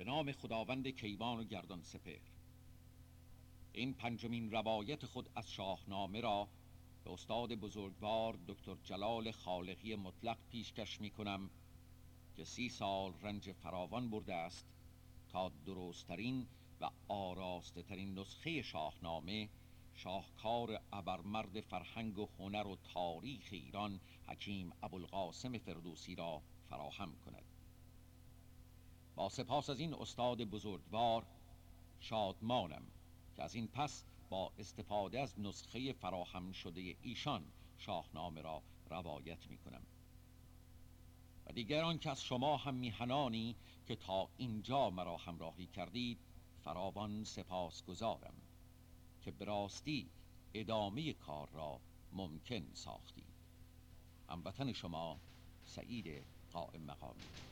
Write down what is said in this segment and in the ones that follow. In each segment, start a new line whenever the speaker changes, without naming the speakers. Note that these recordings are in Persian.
به نام خداوند کیوان و گردان سپر این پنجمین روایت خود از شاهنامه را به استاد بزرگوار دکتر جلال خالقی مطلق پیشکش می کنم که سی سال رنج فراوان برده است تا درستترین و آراسته ترین نسخه شاهنامه شاهکار ابرمرد فرهنگ و هنر و تاریخ ایران حکیم ابوالقاسم فردوسی را فراهم کند. با سپاس از این استاد بزرگوار شادمانم که از این پس با استفاده از نسخه فراهم شده ایشان شاهنامه را روایت می کنم و دیگران که از شما هم میهنانی که تا اینجا مرا همراهی کردید فراوان سپاس گذارم که براستی ادامه کار را ممکن ساختید هموطن شما سعید قائم مقامی.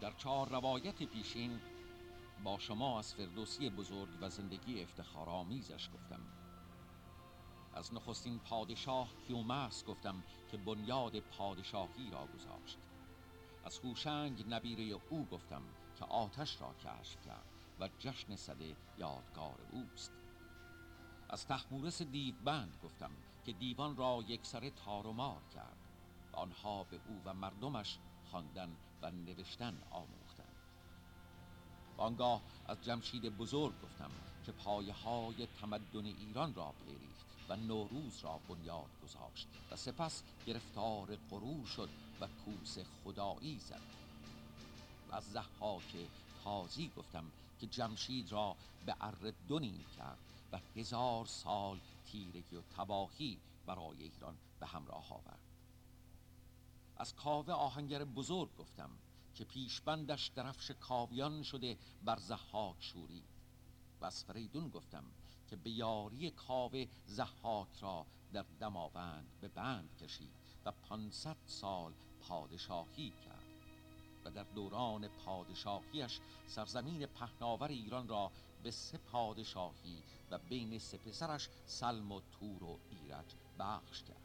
در چهار روایت پیشین با شما از فردوسی بزرگ و زندگی افتخارآمیزش گفتم. از نخستین پادشاه کیومرس گفتم که بنیاد پادشاهی را گذاشت. از هوشنگ نبیره او گفتم که آتش را کشف کرد و جشن صده یادگار اوست. از تحمورس دیوبند گفتم که دیوان را یک سر تار و مار کرد آنها به او و مردمش خواندن و نوشتن آموختند. آنگاه از جمشید بزرگ گفتم که پایه های تمدن ایران را بریخت و نوروز را بنیاد گذاشت و سپس گرفتار غرور شد و کوس خدایی زد. و از زحاک تازی گفتم که جمشید را به اره دونیم کرد و هزار سال تیرگی و تباهی برای ایران به همراه آورد. از کاوه آهنگر بزرگ گفتم که پیشبندش درفش کاویان شده بر زحاک شورید و از فریدون گفتم که به یاری کاوه زحاک را در دماوند به بند کشید و پانصد سال پادشاهی کرد و در دوران پادشاهیش سرزمین پهناور ایران را به سه پادشاهی و بین سه پسرش سلم و تور و ایرج بخش کرد.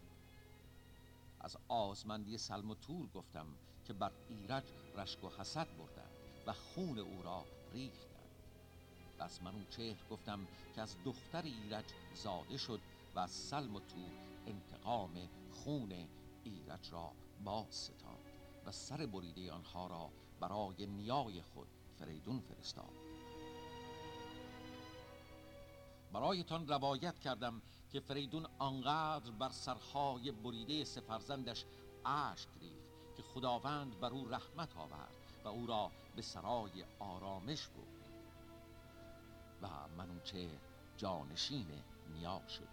از آزمندی سلم و تور گفتم که بر ایرج رشک و حسد بردند و خون او را ریختند. و از منوچهر گفتم که از دختر ایرج زاده شد و از سلم و تور انتقام خون ایرج را باز ستاند و سر بریده آنها را برای نیای خود فریدون فرستاد. برایتان روایت کردم که فریدون آنقدر بر سرهای بریده سفرزندش اشک ریخت که خداوند بر او رحمت آورد و او را به سرای آرامش برد. و منوچه جانشین نیا شد.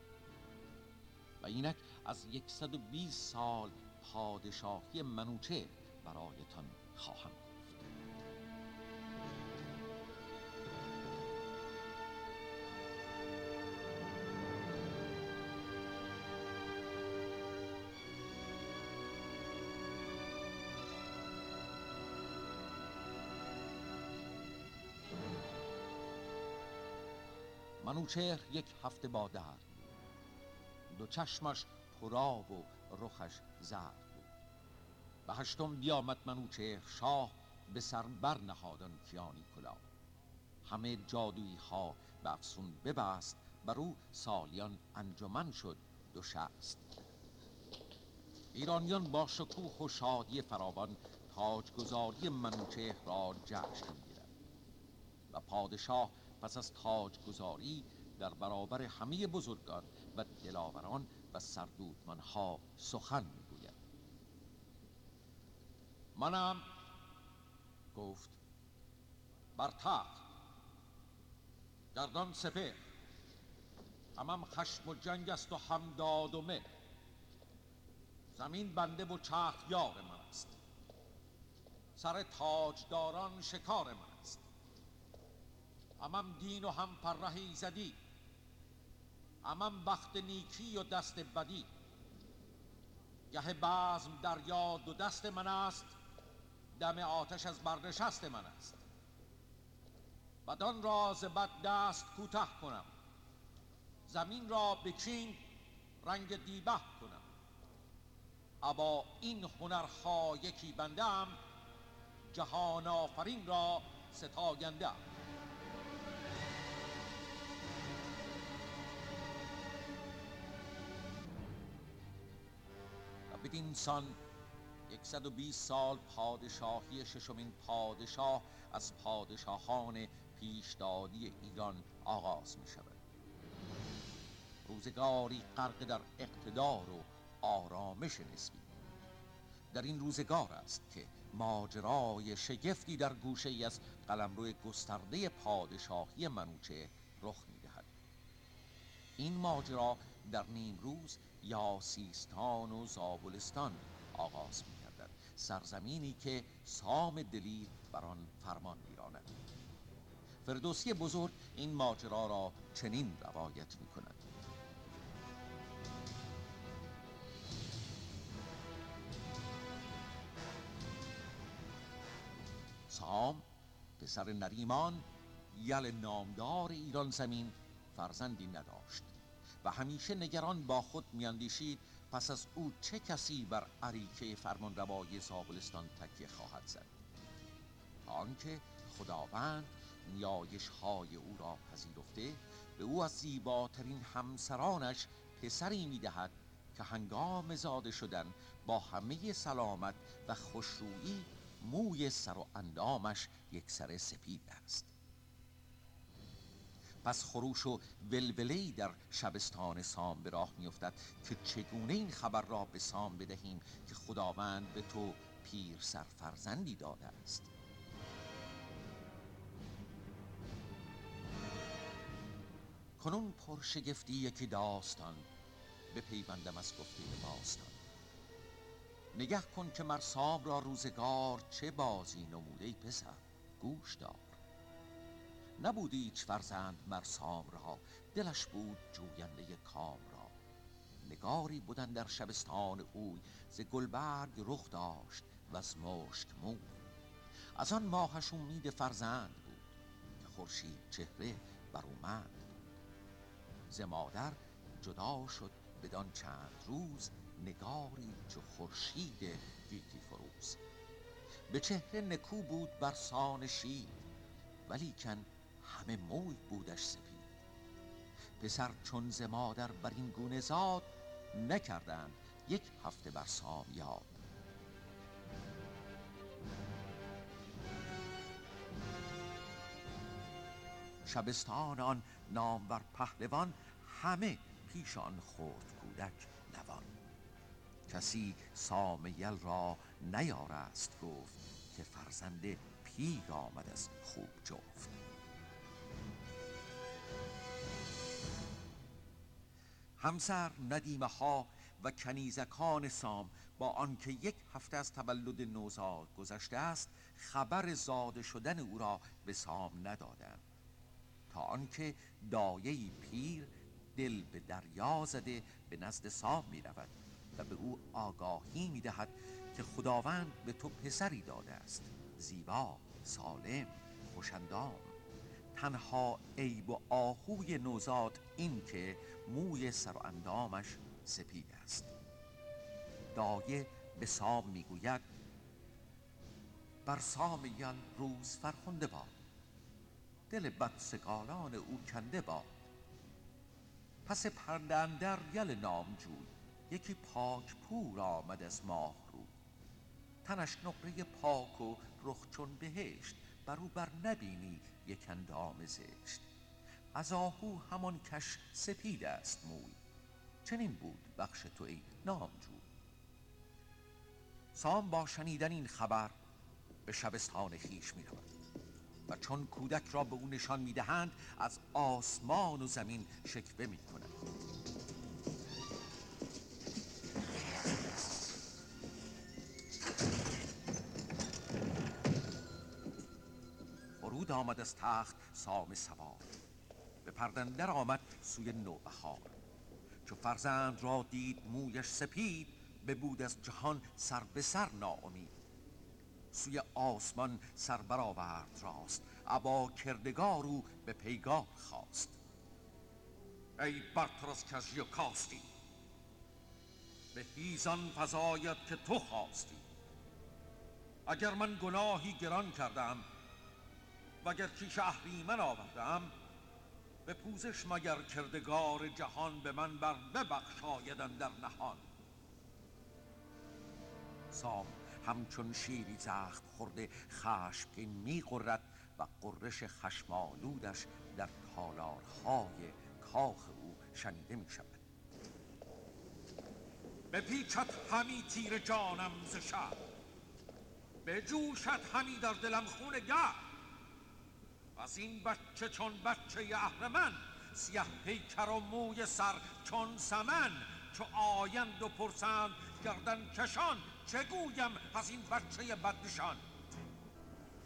و اینک از 120 سال پادشاهی منوچه برایتان خواهم منوچهر یک هفته با درد دو چشمش پراب و رخش زرد بود. به هشتم بیامد منوچهر شاه به سر بر نهادان کیانی کلا همه جادویی ها به افسون ببست بر او سالیان انجمن شد دو شست. ایرانیان با شکوه و شادی فراوان تاجگذاری منوچهر را جشن می‌گیرند. و پادشاه پس از تاج گذاری در برابر همه بزرگان و دلاوران و سردودمانها سخن می‌گوید. منم گفت بر تخت گردان سپر همم خشم و جنگ است و هم داد و مه زمین بنده و چرخ یار من است. سر تاجداران شکار من. همم دین و هم پرره زدی همم بخت نیکی و دست بدی گه بزم در یاد و دست من است دم آتش از بردشست من است بدان راز بد دست کوته کنم زمین را بچین رنگ دیبه کنم ابا این هنرها یکی بندم جهان آفرین را ستاینده بدین سان یکصد و بیست سال پادشاهی ششمین پادشاه از پادشاهان پیشدادی ایران آغاز می شود روزگاری غرق در اقتدار و آرامش نسبی. در این روزگار است که ماجرای شگفتی در گوشه ای از قلمرو گسترده پادشاهی منوچه رخ می‌دهد. این ماجرا در نیمروز یا سیستان و زابلستان آغاز می سرزمینی که سام دلیر بر آن فرمان میراند. فردوسی بزرگ این ماجرا را چنین روایت می کند سام پسر نریمان یل نامدار ایران زمین فرزندی نداشت. و همیشه نگران با خود میاندیشید پس از او چه کسی بر عریکه فرمانروای زابلستان تکیه خواهد زد؟ آنکه خداوند نیایش های او را پذیرفته به او از زیباترین همسرانش پسری می‌دهد که هنگام زاده شدن با همه سلامت و خوشرویی موی سر و اندامش یک سر سپید است. پس خروش و ولولهی در شبستان سام به راه میافتد که چگونه این خبر را به سام بدهیم که خداوند به تو پیر سرفرزندی داده است. کنون پرشگفتی یکی داستان به پیوندم از گفته باستان. نگه کن که مرسام را روزگار چه بازی نموده پسر؟ گوش دار. نبود ایچ فرزند مرسام را دلش بود جوینده کام را. نگاری بودن در شبستان اوی ز گلبرگ رخ داشت و از مشک موی. از آن ماهش امید فرزند بود که خورشید چهره بر اومد ز مادر جدا شد بدان چند روز نگاری چو خورشید گیتی فروز. به چهره نکو بود بر سان شید ولیکن همه موی بودش سپید. پسر چون ز مادر بر این گونه زاد نکردند یک هفته بر سام یاد. شبستان آن نامور پهلوان همه پیش آن خرد کودک نوان. کسی سام یل را نیارست گفت که فرزند پیر آمد از خوب جفت. همسر ندیمه ها و کنیزکان سام با آنکه یک هفته از تولد نوزاد گذشته است خبر زاده شدن او را به سام ندادند. تا آنکه دایه پیر دل به دریا زده به نزد سام می و به او آگاهی می دهد که خداوند به تو پسری داده است. زیبا سالم خوشندام تنها عیب و آهوی نوزاد این که موی سر و اندامش سپید است. دایه به سام می‌گوید بر سام یل روز فرخنده باد دل بدسگالان او کنده باد. پس پرده یل نامجوی یکی پاک پور آمد از ماه رو تنش نقره پاک و رخ چون بهشت بر او بر نبینی یک اندام زشت. از آهو همان کش سپید است موی. چنین بود بخش تو ای نامجو. سام با شنیدن این خبر به شبستان خیش می رود و چون کودک را به او نشان می دهند از آسمان و زمین شکوه می کند. فرود آمد از تخت سام سوار. به پردندر آمد سوی نوبهار. چو فرزند را دید مویش سپید بود از جهان سر به سر ناامید. سوی آسمان سر برآورد راست ابا کردگار او به پیگار خواست. ای برتر از کژی و کاستی به هیزان فضایت که تو خواستی. اگر من گناهی گران کردم وگر کیش اهریمن آوردم به پوزش مگر کردگار جهان به من بر ببخشایدن در نهان. سام همچون شیری زخم خورده خشمگین میقرد و قررش خشمالودش در تالارهای کاخ او شنیده می شود. پیچت همی تیر جانم ز شب جوشت همی در دلم خون گرد. از این بچه چون بچه اهرمن سیه پیکر و موی سر چون سمن چو آیند و پرسند گردن کشان چه گویم از این بچه بدنشان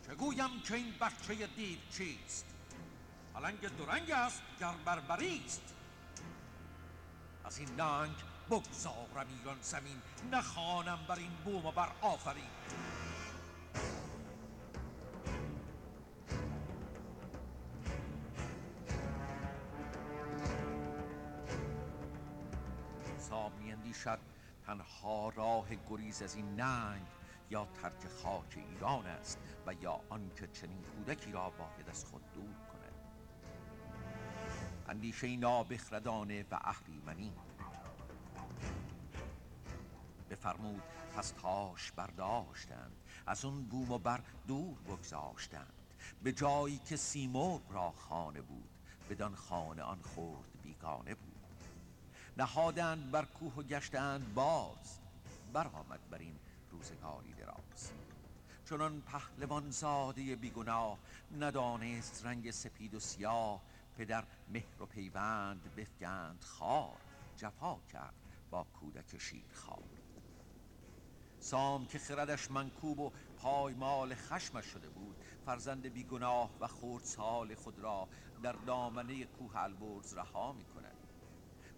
چه گویم که این بچه دیو چیست پلنگ درنگ است گر بربریست از این ننگ بگذارم ایران زمین نخوانم بر این بوم و بر آفرین اندیشد تنها راه گریز از این ننگ یا ترک خاک ایران است و یا آنکه چنین کودکی را باید از خود دور کند. اندیشه نابخردانه و اهریمنی بفرمود پس تاش برداشتند از اون بوم و بر دور بگذاشتند. به جایی که سیمرغ را خانه بود بدان خانه آن خورد بیگانه بود. نهادند بر کوه و گشتند باز برآمد بر این روزگاری دراز. چنان پهلوان زاده بیگناه ندانست رنگ سپید و سیاه پدر مهر و پیوند بفگند خار جفا کرد با کودک شیرخوار. سام که خردش منکوب و پایمال خشمش شده بود فرزند بیگناه و خورد سال خود را در دامنه کوه البرز رها می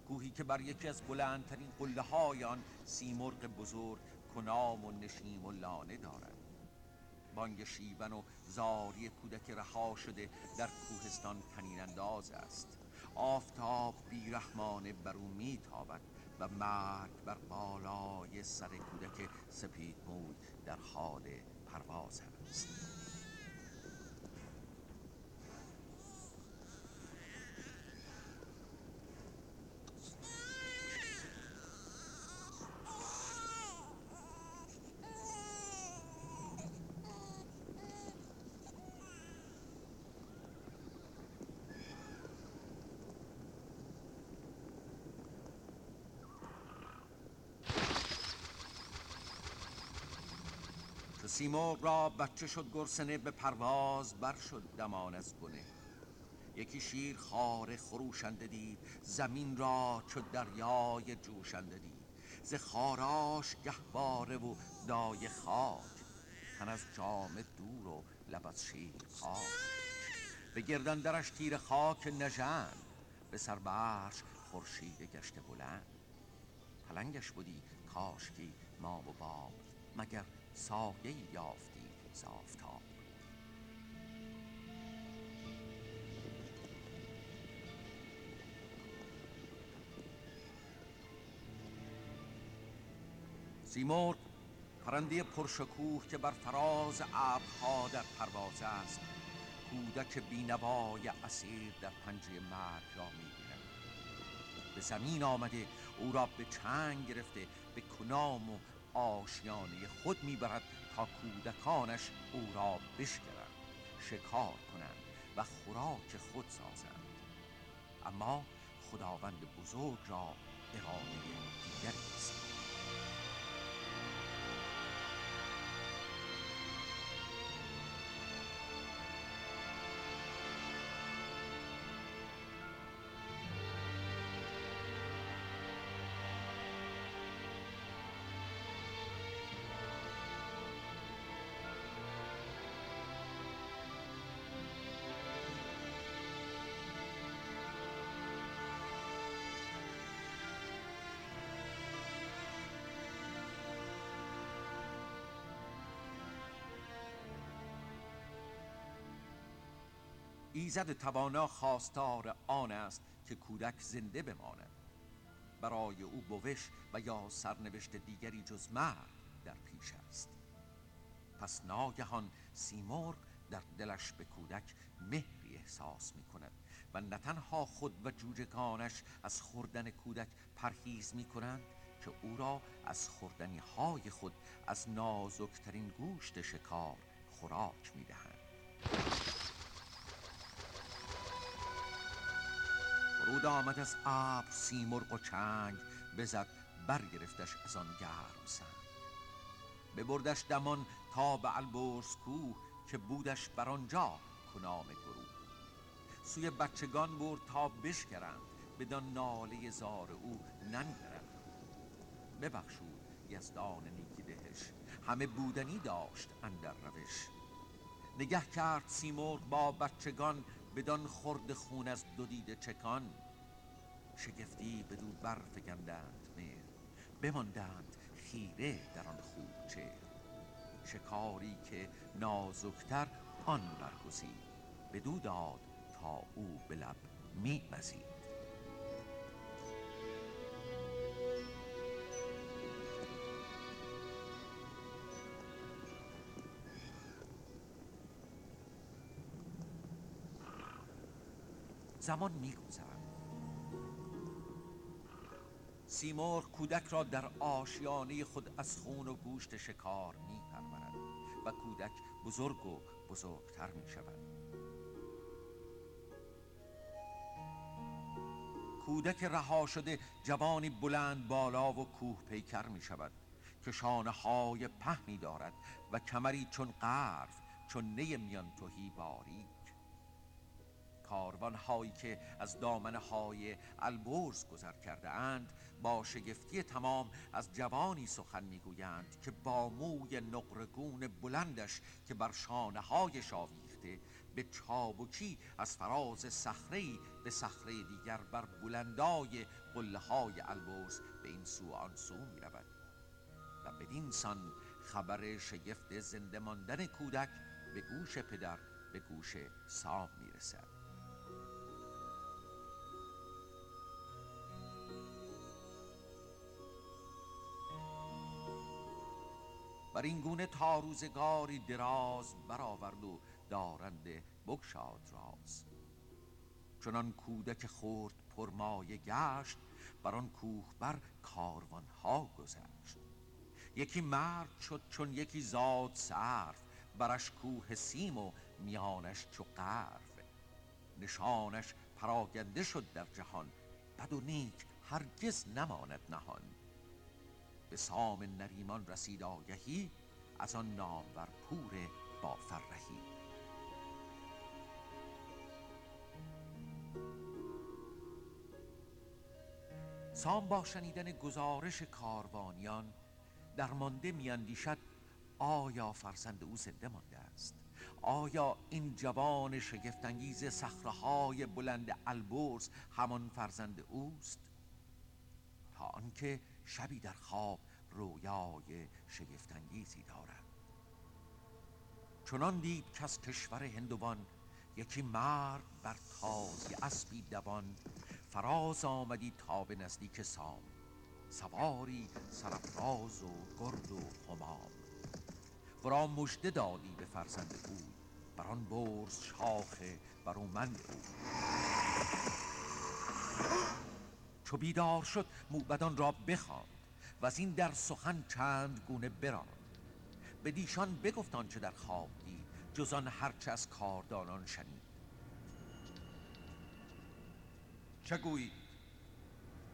کوهی که بر یکی از بلندترین قله های آن سیمرغ بزرگ کنام و نشیم و لانه دارد. بانگ شیون و زاری کودک رها شده در کوهستان تنین انداز است. آفتاب بیرحمانه بر او میتابد و مرگ بر بالای سر کودک سپید موی در حال پرواز است. سیمرغ را بچه شد گرسنه به پرواز بر شد دمان از گونه یکی شیر خار خروشنده دید زمین را چو دریای جوشنده دید. ز خاراش گهواره و دای خاک تن از جام دور و لب از شیر پاک به گردن درش تیر خاک نژند به سر برش خورشید گشته بلند. پلنگش بودی کاشکی ما و باب مگر سایه یافتی ز آفتاب سیمرغ پرنده پرشکوه که بر فراز ابرها در پرواز است کودک بینوای اسیر در پنجه مرگ را می‌بیند به زمین آمده او را به چنگ گرفته به کنام و آشیانه خود می‌برد تا کودکانش او را بشکرند شکار کنند و خوراک خود سازند. اما خداوند بزرگ را اراده دیگری است. ایزد توانا خواستار آن است که کودک زنده بماند. برای او بوش و یا سرنوشت دیگری جز مرگ در پیش است. پس ناگهان سیمرغ در دلش به کودک مهری احساس می کند و نه تنها خود و جوجگانش از خوردن کودک پرهیز می کنند که او را از خوردنی های خود از نازکترین گوشت شکار خوراک می دهند فرود آمد از ابر سیمرغ و چنگ بزد برگرفتش از آن گرم سنگ. ببردش دمان تا به البرز کوه که بودش بر آنجا کنام گروه. سوی بچگان برد تا بشکرند بدان ناله زار او ننگرند. ببخشود یزدان نیکی دهش همه بودنی داشت اندر روش. نگه کرد سیمرغ با بچگان بدان خورد خون از دو دیده چکان شگفتی به دو برفگندند مهر. بماندند خیره در آن خوب چه شکاری که نازکتر آن برگزید. بدو داد تا او به لب می زمان میگذرد. سیمرغ کودک را در آشیانه خود از خون و گوشت شکار می پرورد و کودک بزرگ و بزرگتر می شود کودک رها شده جوانی بلند بالا و کوه پیکر می شود که شانه های پهنی دارد و کمری چون قرف چون نی میان توهی باریک کاروان هایی که از دامنه های البرز گذر کرده اند با شگفتی تمام از جوانی سخن می‌گویند که با موی نقرگون بلندش که بر شانه های آویخته به چابکی از فراز صخره به صخره دیگر بر بلندای قله های البرز به این سو آن سو می رود و بدین سان خبر شگفت زنده ماندن کودک به گوش پدر به گوش سام می رسد بر این گونه تا روزگاری دراز برآورد و دارنده بگشاد راز. چنان کودک خورد پرمایه گشت بر آن کوه بر کاروان ها گذشت. یکی مرد شد چون یکی زاد صرف برش کوه سیم و میانش چو قرف. نشانش پراگنده شد در جهان بد و نیک هرگز نماند نهان. به سام نریمان رسید آگهی از آن نامور پور با فرهی سام با شنیدن گزارش کاروانیان در مانده میاندیشد آیا فرزند او زنده مانده است؟ آیا این جوان شگفتانگیز صخره بلند البرز همان فرزند اوست؟ تا آنکه شبی در خواب رویای شگفتانگیزی دارد. چنان دید که از کشور هندوان یکی مرد بر تازی اسبی دوان. فراز آمدی تا به نزدیک سام سواری سرفراز و گرد و همام ورا مژده دادی به فرزند او بر آن برز شاخ برومند او چو بیدار شد موبدان را بخواند و از این در سخن چند گونه براند. به دیشان بگفت آنچه در خواب دید جز آن هرچه از کاردانان شنید. چه گویید؟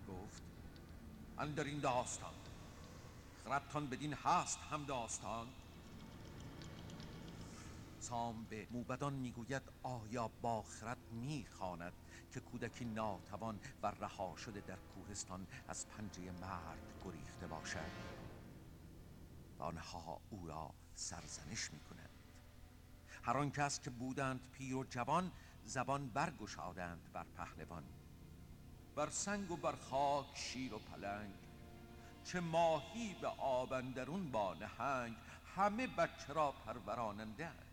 گفت اندر این داستان. خردتان بدین هست هم داستان؟ سام به موبدان می‌گوید آیا با خرد می‌خواند که کودکی ناتوان و رها شده در کوهستان از پنجه مرد گریخته باشد؟ و آنها او را سرزنش می‌کنند. هر آن کس که بودند پیر و جوان زبان برگشادند بر پهلوان. بر سنگ و بر خاک شیر و پلنگ چه ماهی به آبندرون با نهنگ همه بچه را پرورانندن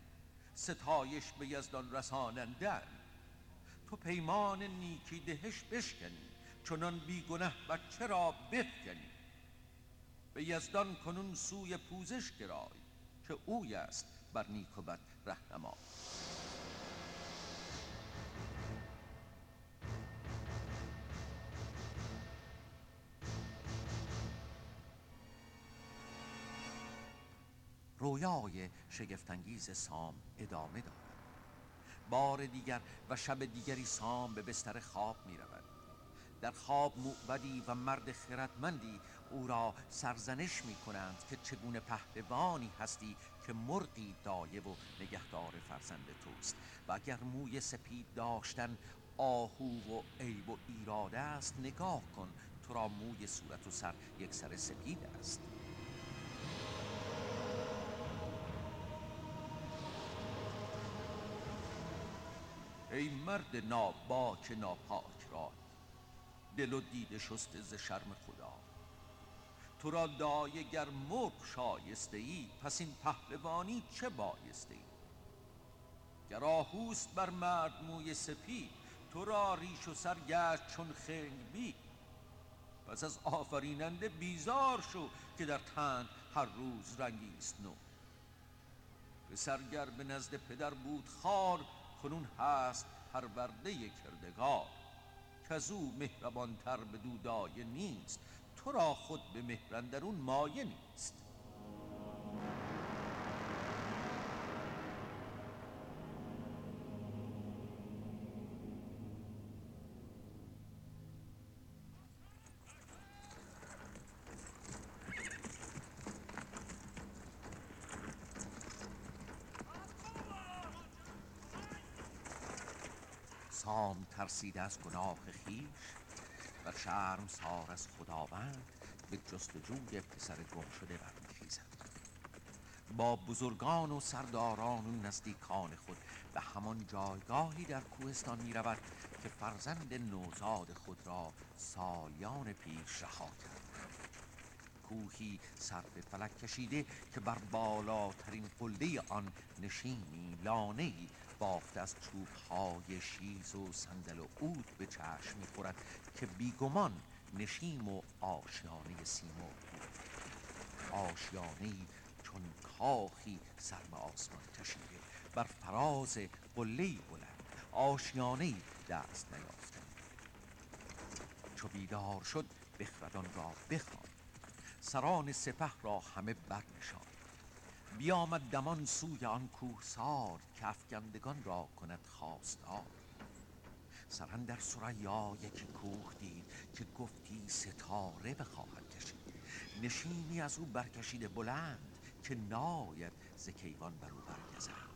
ستایش به یزدان رسانندن. تو پیمان نیکی دهش بشکنی چنان بیگنه بچه را بفکنی به یزدان کنون سوی پوزش گرای که اوی است بر نیک و بد رهنما رویای شگفتانگیز سام ادامه دارد. بار دیگر و شب دیگری سام به بستر خواب می رود در خواب موبدی و مرد خردمندی او را سرزنش می کنند که چگونه پهلوانی هستی که مرغی دایه و نگهدار فرزند توست. و اگر موی سپید داشتن آهو و عیب و ایراده است نگاه کن تو را موی صورت و سر یک سر سپید است. ای مرد ناباک ناپاک را دل و دیده شست ز شرم خدا. تو را دایه گر مرغ شایسته ای پس این پهلوانی چه بایسته ای؟ گر آهوست بر مرد موی سپید تو را ریش و سر گشت چون خنگ بی پس از آفریننده بیزار شو که در تن هر روز رنگی است نو. پسر به نزد پدر بود خار کنون هست پرورده کردگار کزو مهربانتر به دودایه نیست تو را خود به مهرندرون مایه نیست. سام ترسیده از گناه خیش و شرم سار از خداوند به جستجوی پسر گم شده برمیخیزد. با بزرگان و سرداران و نزدیکان خود به همان جایگاهی در کوهستان می رود که فرزند نوزاد خود را سالیان پیش رها کرد. کوهی سر به فلک کشیده که بر بالاترین قله آن نشینی لانهی بافته از چوب های شیز و صندل و عود به چشم می‌خورد که بیگمان نشیم و آشیانه سیمرغ بود آشیانه چون کاخی سر به آسمان کشیده بر فراز قله بلند. آشیانه دست نیافتن چو بیدار شد بخردان را بخوان. سران سپه را همه برنشان بیامد دمان سوی آن کوهسار که افگندگان را کند خواستار. سران در سریا یکی کوه دید که گفتی ستاره بخواهد کشید. نشینی از او برکشیده بلند که ناید ز کیوان بر او برگزد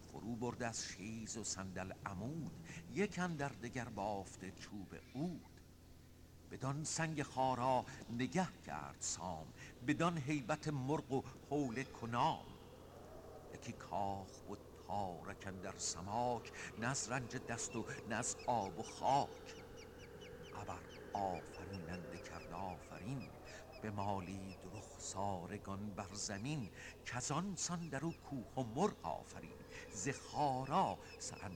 فرو برد از شیز و صندل عمود یک در دگر بافته چوب عود. بدان سنگ خارا نگه کرد سام بدان هیبت مرغ و حول کنام. یکی کاخ بود تارکن در سماک نه از رنج دست و نه از آب و خاک. ابر آفریننده کرد آفرین به مالید رخسارگان بر زمین. کزان سان در او کوه و مرغ آفرین ز خارا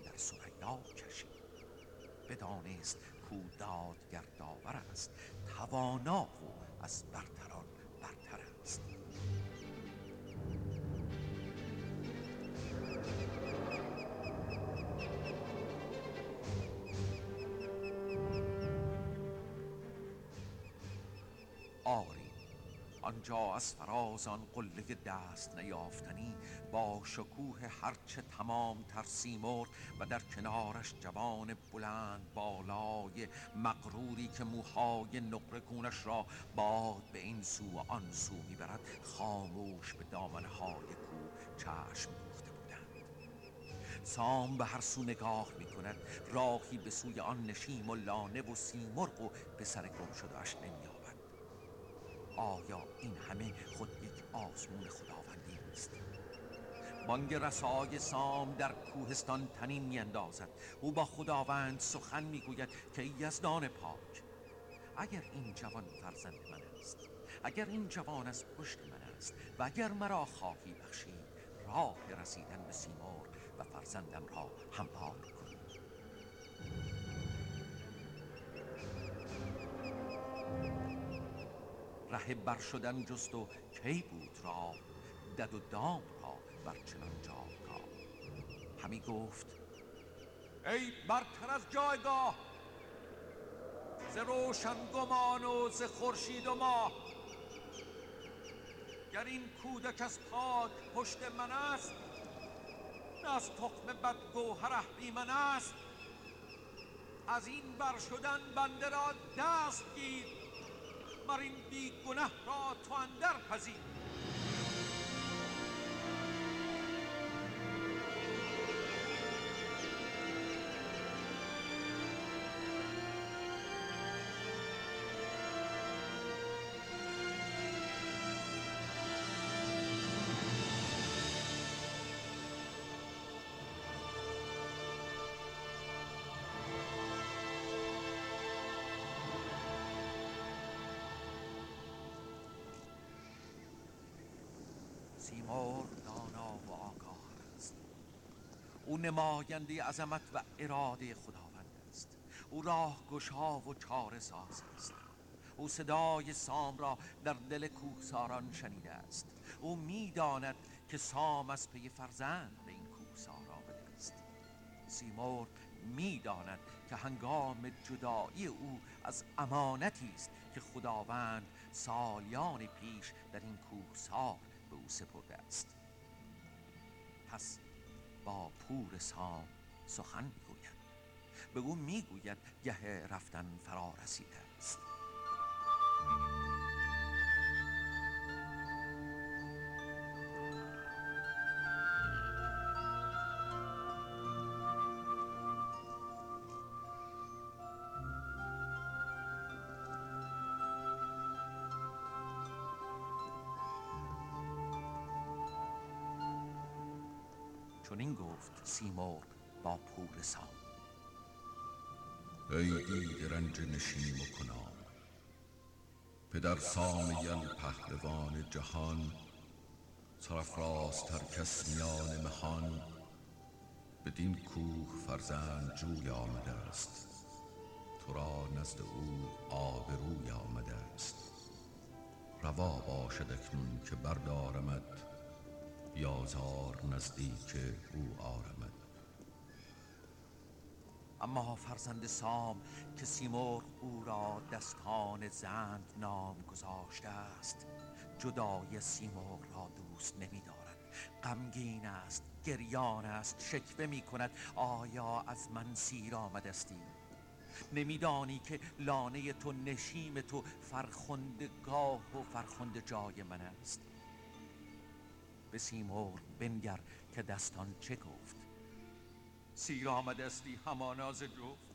در سریا کشید بدانست کو دادگر داور است توانا و از برتران برتر است. آنجا از فراز آن قله دست نیافتنی با شکوه هرچه تمام تر سیمرغ و در کنارش جوان بلند بالای مغروری که موهای نقره را باد به این سو و آن سو می‌برد خاموش به دامنهای کو چشم دوخته بودند. سام به هر سو نگاه می کند راهی به سوی آن نشیم و لانه و سیمرغ و پسر گم شدهاش نمی آیا این همه خود یک آزمون خداوندی است بانگ رسای سام در کوهستان تنین میاندازد. او با خداوند سخن می‌گوید که یزدان پاک اگر این جوان فرزند من است اگر این جوان از پشت من است و اگر مرا خواهی بخشید راه رسیدن به سیمور و فرزندم را هموار کن ره بر شدن جست و کی بود را؟ دد و دام را بر چنان جایگاه همی گفت ای برتر از جایگاه ز روشن گمان و ز خورشید و ماه گر این کودک از پاک پشت من است نه از تخم بد گوهر من است. از این بر شدن بنده را دست گیر. مر این بی گنه را تو اندر پذیر سیمرغ دانا و آگاه است. او نماینده عظمت و اراده خداوند است. او راه گشا و چاره ساز است. او صدای سام را در دل کوهساران شنیده است. او می‌داند که سام از پی فرزند به این کوهسار آمده است سیمرغ می‌داند که هنگام جدایی او از امانتی است که خداوند سالیان پیش در این کوهسار به او سپرده است. پس با پور سام سخن می‌گوید. به او می‌گوید گه رفتن فرا رسیده است. چنین گفت سیمرغ با پور سام.
ای دید رنج نشیم و کنام پدر سامیان پهلوان جهان. سرفرازتر کس میان مهان. بدین کوه فرزند جوی آمده است. تو نزد او آبروی آمده است. روا باشد اکنون که بردارمد بیازار نزدیک او آرمد.
اما فرزند سام که سیمرغ او را دستان زند نام گذاشته است جدای سیمرغ را دوست نمی دارد. غمگین است گریان است شکوه می کند. آیا از من سیر آمدستی؟ نمیدانی که لانه تو نشیم تو فرخندگاه و فرخنده جای من است. به سیمرغ بنگر که دستان چه گفت؟ سیر آمده استی همانا ز جفت.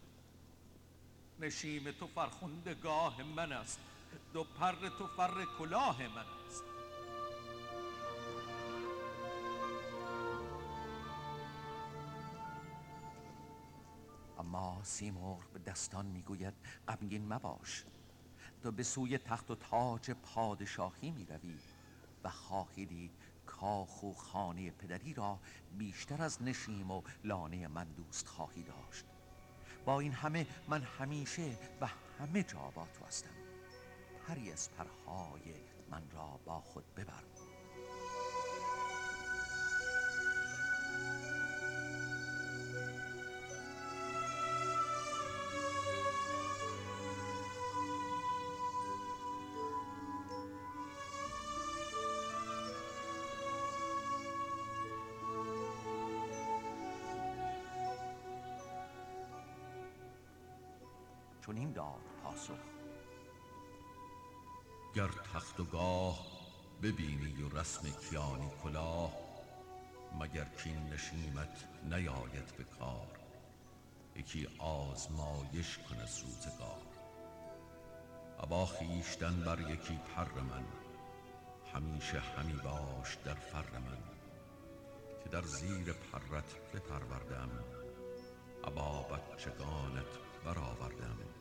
نشیم تو فرخندگاه من است. دو پر تو فر کلاه من است. اما سیمرغ به دستان می‌گوید غمگین مباش. تو به سوی تخت و تاج پادشاهی می روی و خواهی دید کاخ و خانه پدری را بیشتر از نشیم و لانه من دوست خواهی داشت. با این همه من همیشه و همه جا با تو هستم. پری از پرهای من را با خود ببر. چنین داد پاسخ.
گر تخت و گاه ببینی و رسم کیانی کلاه مگر کین نشیمت نیاید به کار. یکی آزمایش کن از روزگار. ابا خیشتن بر یکی پر من همیشه همی باش در فر من. که در زیر پرت بپروردم ابا بچگانت برآوردم.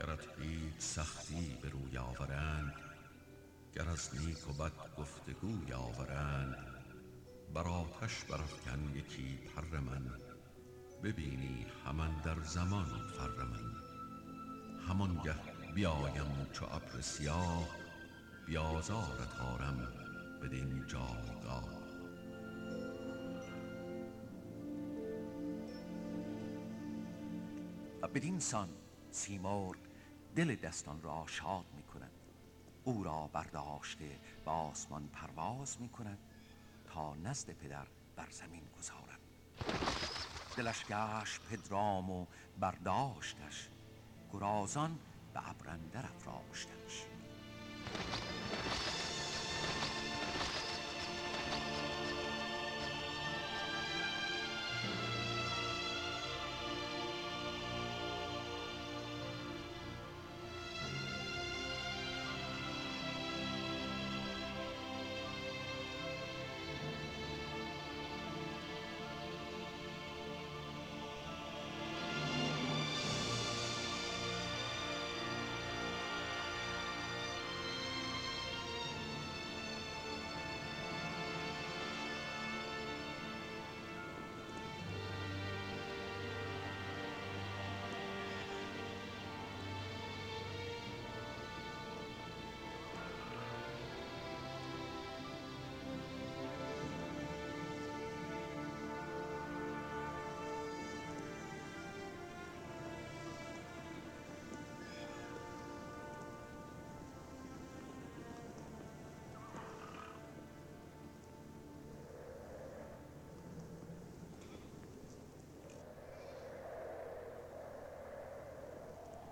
گرت هیچ سختی به روی آورند گر از نیک و بد گفتگوی آورند. بر آتش برافکن یکی پر من ببینی همان در زمان فر من. همانگه بیایم چو ابر سیاه بیازارت آرم بدین جایگاه.
و بدین سان سیمرغ دل دستان را شاد می کند او را برداشته به آسمان پرواز می کند تا نزد پدر بر زمین گذارد. دلش گشت پدرام و برداشتش. گرازان به ابرندر افراشتش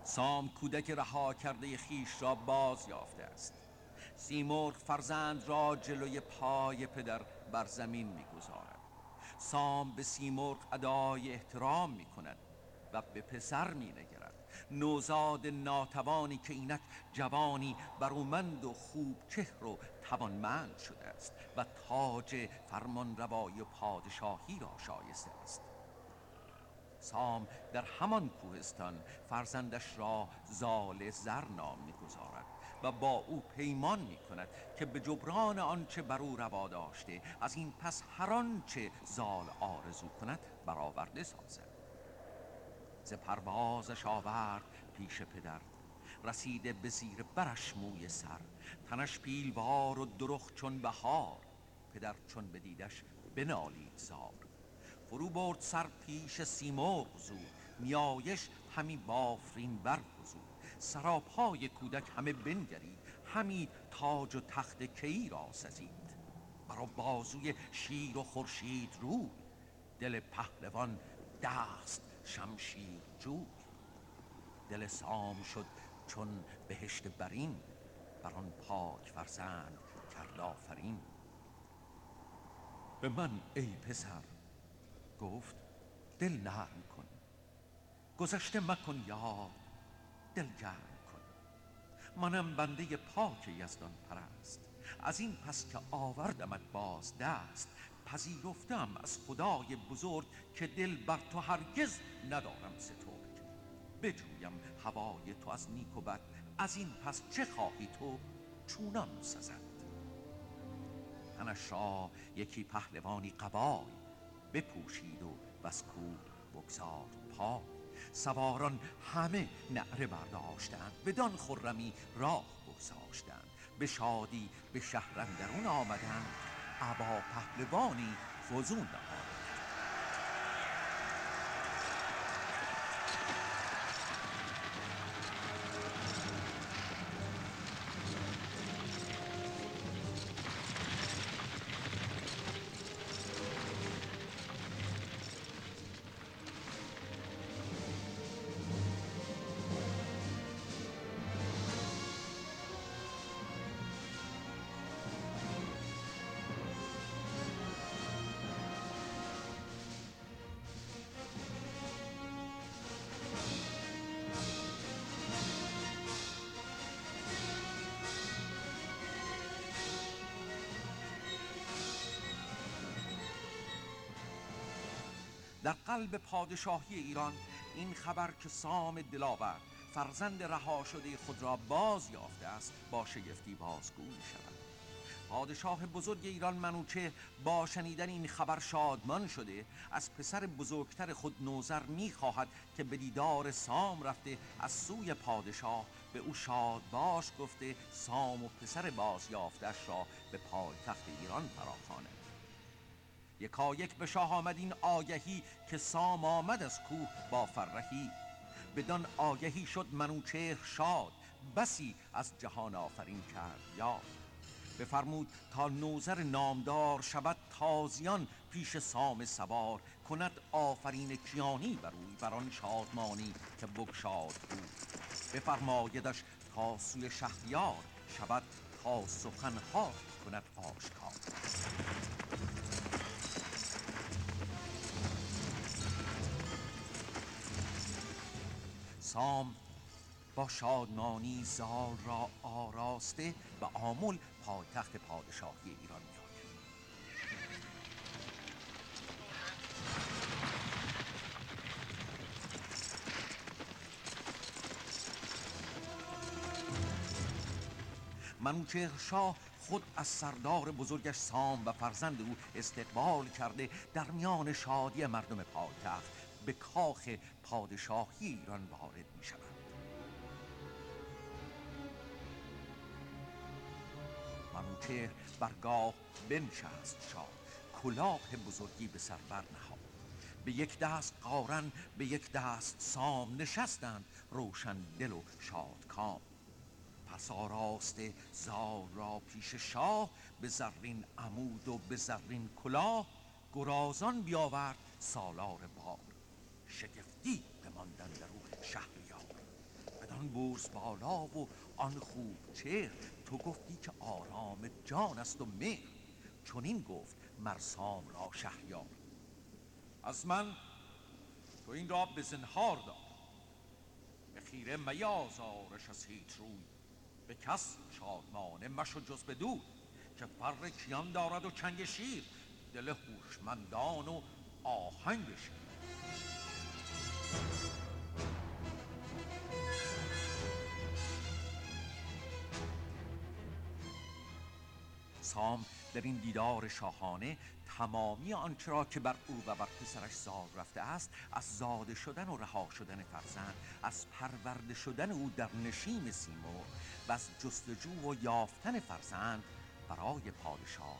سام کودک رها کرده خیش را باز یافته است. سیمرغ فرزند را جلوی پای پدر بر زمین می‌گذارد. سام به سیمرغ ادای احترام می کند و به پسر می نگرد نوزاد ناتوانی که اینک جوانی برومند و خوب چهر و توانمند شده است و تاج فرمان روایی و پادشاهی را شایسته است. سام در همان کوهستان فرزندش را زال زر نام می‌گذارد و با او پیمان می کند که به جبران آنچه بر او روا داشته از این پس هر آنچه زال آرزو کند برآورده سازد. ز پروازش آورد پیش پدر رسیده به زیر برش موی سر. تنش پیلوار و درخ چون بهار پدر چون بدیدش بنالید زار. فرو برد سر پیش سیمرغ زود نیایش همی بافرین برفزود سراپای کودک همه بنگرید همی تاج و تخت کی را سزید. برا بازوی شیر و خورشید روی دل پهلوان دست شمشیر جوی. دل سام شد چون بهشت برین بر آن پاک فرزند کرد آفرین. به من ای پسر گفت دل نرم کن. گذشته مکن یاد دل گرم کن. منم بنده پاک یزدان پرست. از این پس که آوردمت باز دست پذیرفتم از خدای بزرگ که دل بر تو هرگز ندارم سترگ. بجویم هوای تو از نیک و بد از این پس چه خواهی تو؟ چونان سزد. تنش را یکی پهلوانی قبای بپوشید و بس کوه پا سواران همه نعره برداشتند بدان خرمی راه بگذاشتند. به شادی به شهرندرون آمدند. ابا پهلوانی فزون در قلب پادشاهی ایران این خبر که سام دلاور فرزند رها شده خود را باز یافته است با شگفتی بازگو می شود پادشاه بزرگ ایران منوچه با شنیدن این خبر شادمان شده از پسر بزرگتر خود نوزر می‌خواهد که به دیدار سام رفته از سوی پادشاه به او شاد باش گفته سام و پسر بازیافتش را به پایتخت ایران فراخواند یکا یک به شاه آمد این آگهی که سام آمد از کوه با فرهی. بدان آگهی شد منوچهر شاد بسی از جهان آفرین کرد یاد. بفرمود تا نوزر نامدار شود تازیان پیش سام سوار کند آفرین کیانی بر روی بر آن شادمانی که بگشاد بود بفرمایدش تا سوی شهریار شود تا سخنها کند آشکار. سام با شادمانی زال را آراسته و آمل پایتخت پادشاهی ایران می منوچهر شاه خود از سردار بزرگش سام و فرزند او استقبال کرده در میان شادی مردم پایتخت. به کاخ پادشاهی ایران وارد می شود منوچهر برگاه بنشست شاه کلاه بزرگی به سر نهاد. به یک دست قارن به یک دست سام نشستند روشن دل و شاد کام پس آراسته زار را پیش شاه به زرین عمود و به زرین کلاه گرازان بیاورد سالار بار شگفتی بماندن در او شهریار. بدان بورس بالا و آن خوب چهر تو گفتی که آرام جان است و مهر. چون این گفت مرسام را شهریار. از من تو این را به زنهار دار به خیره میازارش از هیچ روی. به کس شادمانه مشو جز به دود که فر کیان دارد و چنگ شیر. دل هوشمندان و آهنگ شیر. سام در این دیدار شاهانه تمامی آنچه را که بر او و بر پسرش زاد رفته است از زاده شدن و رها شدن فرزند از پرورده شدن او در نشیم سیمو و از جستجو و یافتن فرزند برای پادشاه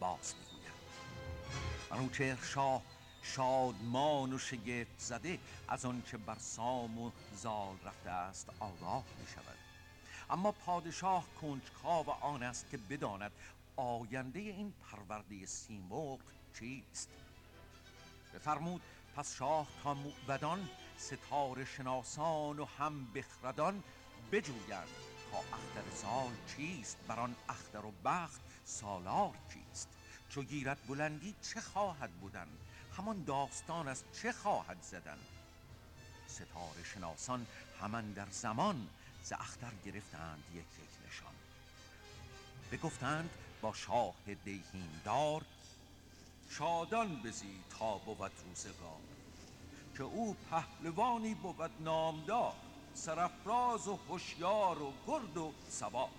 باز می‌گوید. منوچهر شاه شادمان و شگفت زده از آنچه بر سام و زال رفته است آگاه می شود اما پادشاه کنجکاو آن است که بداند آینده این پرورده سیمرغ چیست. بفرمود پس شاه تا موبدان ستاره شناسان و هم بخردان بجویند تا اختر سال چیست بر آن اختر و بخت سالار چیست. چو گیرد بلندی چه خواهد بودن؟ همان داستان از چه خواهد زدن؟ ستاره شناسان همان در زمان ز اختر گرفتند یک یک نشان. بگفتند با شاه دیهیم دار شادان بزی تا بود روزگار که او پهلوانی بود نامدار سرفراز و هوشیار و گرد و سوار.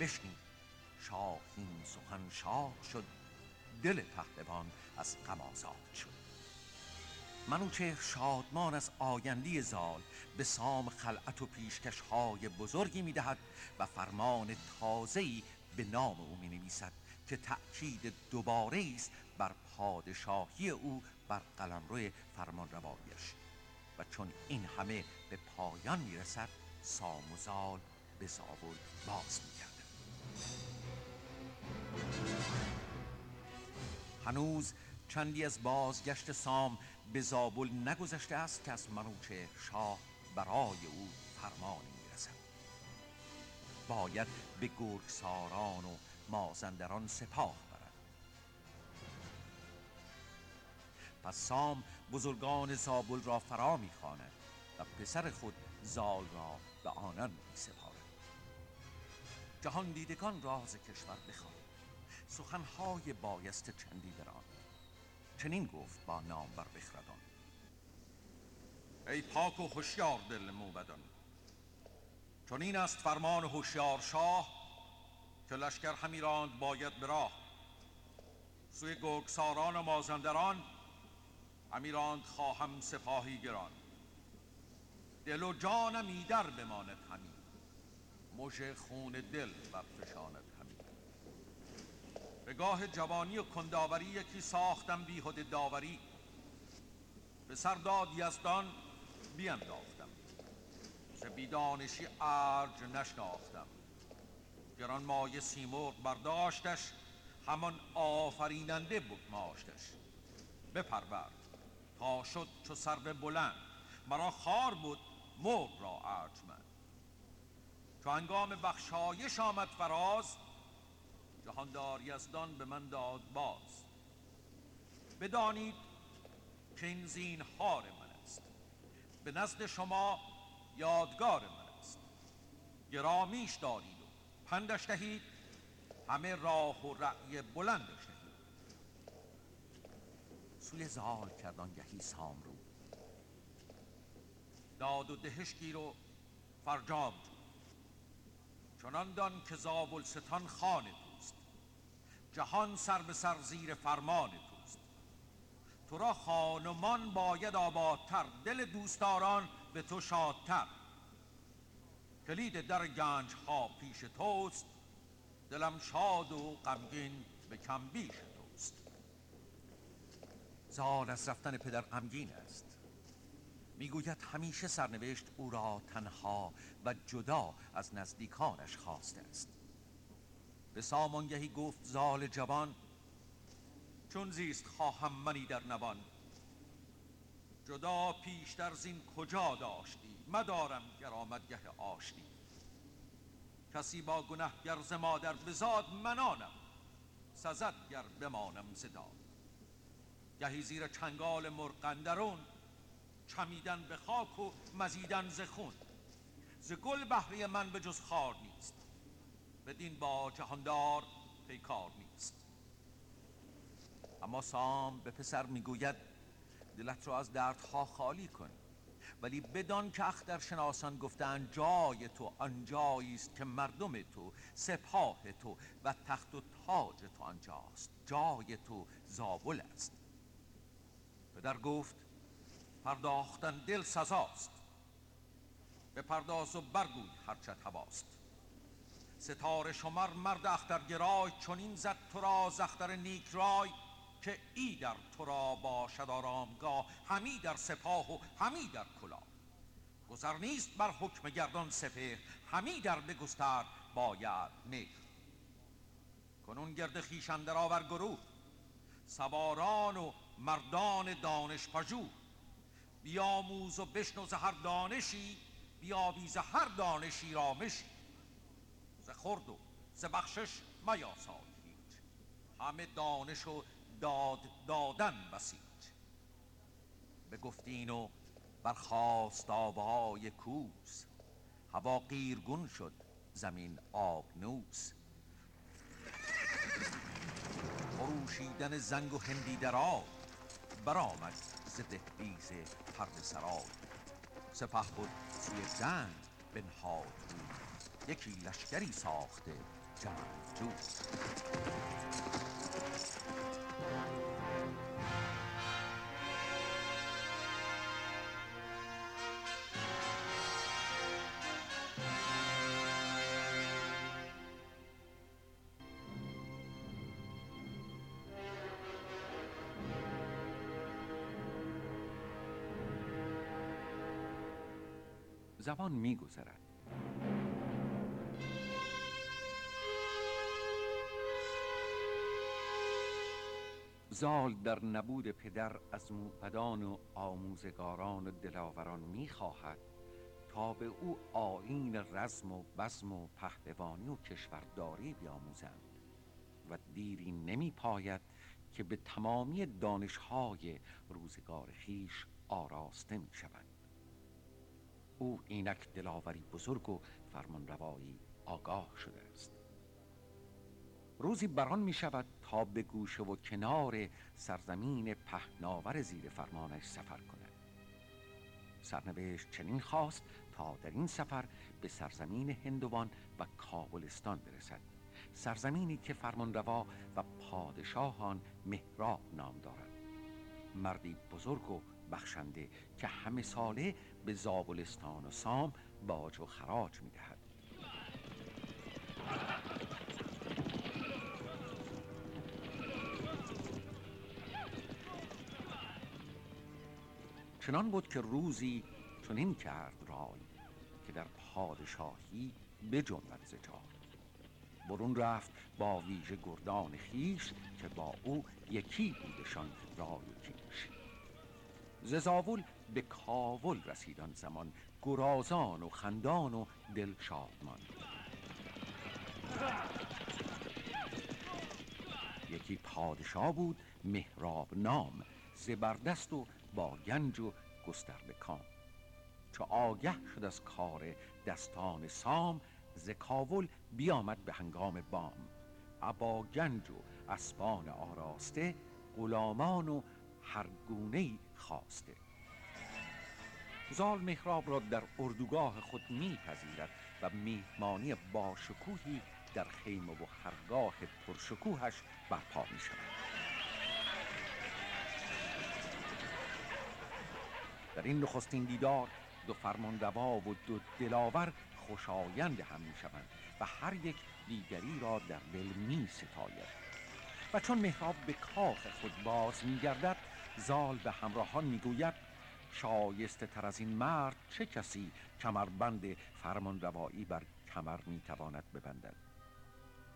بشنید شاه این سخن شاه شد دل پهلوان از غم آزاد شد. منوچهر شادمان از آیندی زال به سام خلعت و پیشکش های بزرگی می‌دهد و فرمان تازه‌ای به نام او می نویسد که تأکید دوباره است بر پادشاهی او بر قلمرو فرمان روایش و چون این همه به پایان می رسد ساموزال به زابل باز می هنوز چندی از بازگشت سام به زابل نگذشته است که از منوچه شاه برای او فرمانی باید به گرگساران و مازندران سپاه برد. پس سام بزرگان زابل را فرا می‌خواند و پسر خود زال را به آنان می سپارد جهان دیدگان راز کشور بخوان. سخنهای بایست چندی در آن چنین گفت با نام بر بخردان.
ای پاک و هوشیار دل موبدان چون این است فرمان هوشیار شاه که لشکر همی راند باید به راه. سوی گرگساران و مازندران همی راند خواهم سپاهی گران. دل و جانم ایدر بماند همی. مژه خون دل برفشاند همی به گاه جوانی و کنداوری یکی ساختم بیهده داوری. به سرداد یزدان بینداختم. ز بیدانشی ارج نشناختم. گران مایه سیمرغ برداشتش همان آفریننده بگماشتش بپرورد. تا شد چو سرو بلند مرا خار بود مرغ را ارجمند چو هنگام بخشایش آمد فراز جهاندار یزدان به من داد باز. بدانید که این زینهار من است. به نزد شما یادگار من است. گرامیش دارید و پندش دهید. همه راه و رأی بلندش دهید
سوی زال کردان گهی سام رو.
داد و دهش گیر و فرجام جو چنان دان که زابلستان خان توست جهان سر به سر زیر فرمان توست. تو را خانمان باید آبادتر دل دوستداران به تو شادتر. کلید در گنج ها پیش توست دلم شاد و غمگین به کم بیش توست.
زال از رفتن پدر غمگین است. می‌گوید همیشه سرنوشت او را تنها و جدا از نزدیکانش خواسته است. به سامانگهی گفت زال جوان
چون زیست خواهم منی در نوان. جدا پیشتر زین کجا داشتی؟ مدارم گر آمدگه آشتی. کسی با گنه گر ز مادر بزاد منانم سزد گر بمانم زداد گهی زیر چنگال مرقندرون چمیدن به خاک و مزیدن ز خون. ز گل بهره من به جز خار بدین با جهاندار پیکار نیست.
اما سام به پسر می‌گوید دلت را از دردها خالی کن ولی بدان که اختر شناسان گفتن جای تو آنجایی است که مردم تو سپاه تو و تخت و تاج تو آنجاست. جای تو زابل است. پدر گفت پرداختن دل سزاست. به پرداز و برگوی هرچه هواست ستاره شمر مرد اخترگرای چنین زد تو را زختر نیک رای که ای در تو را باشد آرامگاه همی در سپاه و همی در کلاه. گذر نیست بر حکم گردان سپهر همی در بگستر باید مهر. کنون گرد خویش اندر آور گروه سواران و مردان دانش پژوه. بیاموز و بشنو هر دانشی بیابی ز هر دانشی رامشی. ز خورد و ز بخشش میاسای هیچ. همه دانش و داد دادن بسیج. بگفتین و برخاست آبهای کوس. هوا قیرگون شد زمین آبنوس خروشیدن زنگ و هندی در آب برآمد ز دهلیز پرده سرای سپه بود سوی زند بنهاد روی یکی لشکری ساخته. جنگجوی زمان میگذرد. زال در نبود پدر از موبدان و آموزگاران و دلاوران می‌خواهد تا به او آیین رزم و بزم و پهلوانی و کشورداری بیاموزند و دیری نمی پاید که به تمامی دانشهای روزگار خیش آراسته می شوند او اینک دلاوری بزرگ و فرمان روایی آگاه شده است. روزی بران می شود تا به گوشه و کنار سرزمین پهناور زیر فرمانش سفر کند. سرنوشت چنین خواست تا در این سفر به سرزمین هندوان و کابلستان برسد. سرزمینی که فرمانروا و پادشاهان مهراب نام دارد مردی بزرگ و بخشنده که همه ساله به زابلستان و سام باج و خراج می دهد. چنان بود که روزی چنین کرد رای که در پادشاهی بجنبد ز برون رفت با ویژه گردان خیش که با او یکی بودشان رای کیش. ززاول به کاول رسیدان زمان گرازان و خندان و دل شادمان. یکی پادشاه بود مهراب نام زبردست و با گنج و گسترده کام. چو آگه شد از کار دستان سام ز کاول بیامد به هنگام بام. ابا گنج و اسبان آراسته غلامان و هر گونه خواسته. زال مهراب را در اردوگاه خود میپذیرد و میهمانی باشکوهی در خیمه و هرگاه پرشکوهش برپا می شود در این نخستین دیدار دو فرمانروا و دو دلاور خوشایند هم می شوند و هر یک دیگری را در دل می ستاید و چون مهراب به کاخ خود باز می گردد زال به همراهان می گوید شایسته تر از این مرد چه کسی کمربند فرمان روایی بر کمر می تواند ببندد؟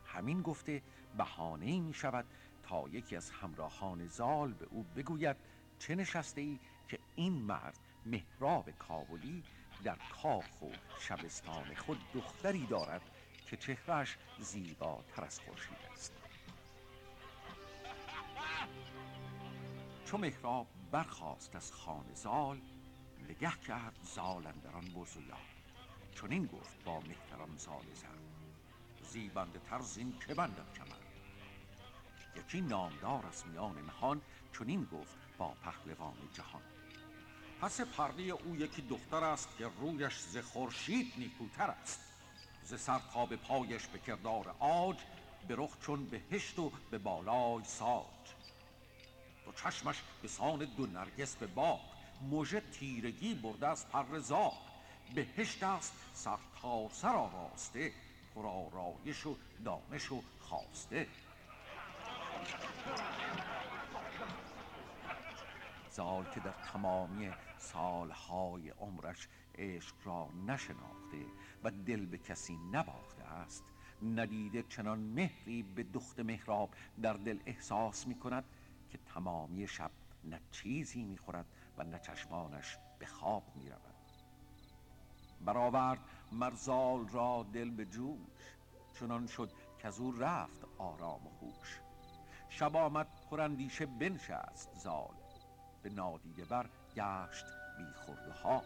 همین گفته بهانه می شود تا یکی از همراهان زال به او بگوید چه نشسته ای که این مرد مهراب کابلی در کاخ و شبستان خود دختری دارد که چهرش زیباتر از خورشید است. چو مهراب برخاست از خان زال نگه کرد زال اندران برز و چون این گفت با مهتران زال زر زیبنده تر زین که بندم کمر یکی نامدار از میان نهان چون این گفت با پهلوان جهان. پس پرده او یکی دختر است که رویش ز خورشید نیکوتر است. ز سر تا به پایش به کردار آج به رخ چون بهشت و به بالای ساج. دو چشمش به سان دو نرگس به باغ مژه تیرگی برده از پر زاغ. بهشت است سر تا سر آراسته پر و دانش و خواسته. زال که در تمامی سالهای عمرش عشق را نشناخته و دل به کسی نباخته است ندیده چنان مهری به دخت مهراب در دل احساس می کند که تمامی شب نه چیزی می خورد و نه چشمانش به خواب می رود برآورد مرزال را دل به جوش چنان شد که از او رفت آرام و خوش شب آمد پراندیشه بنشست زال به نادیده بر گشت بی ها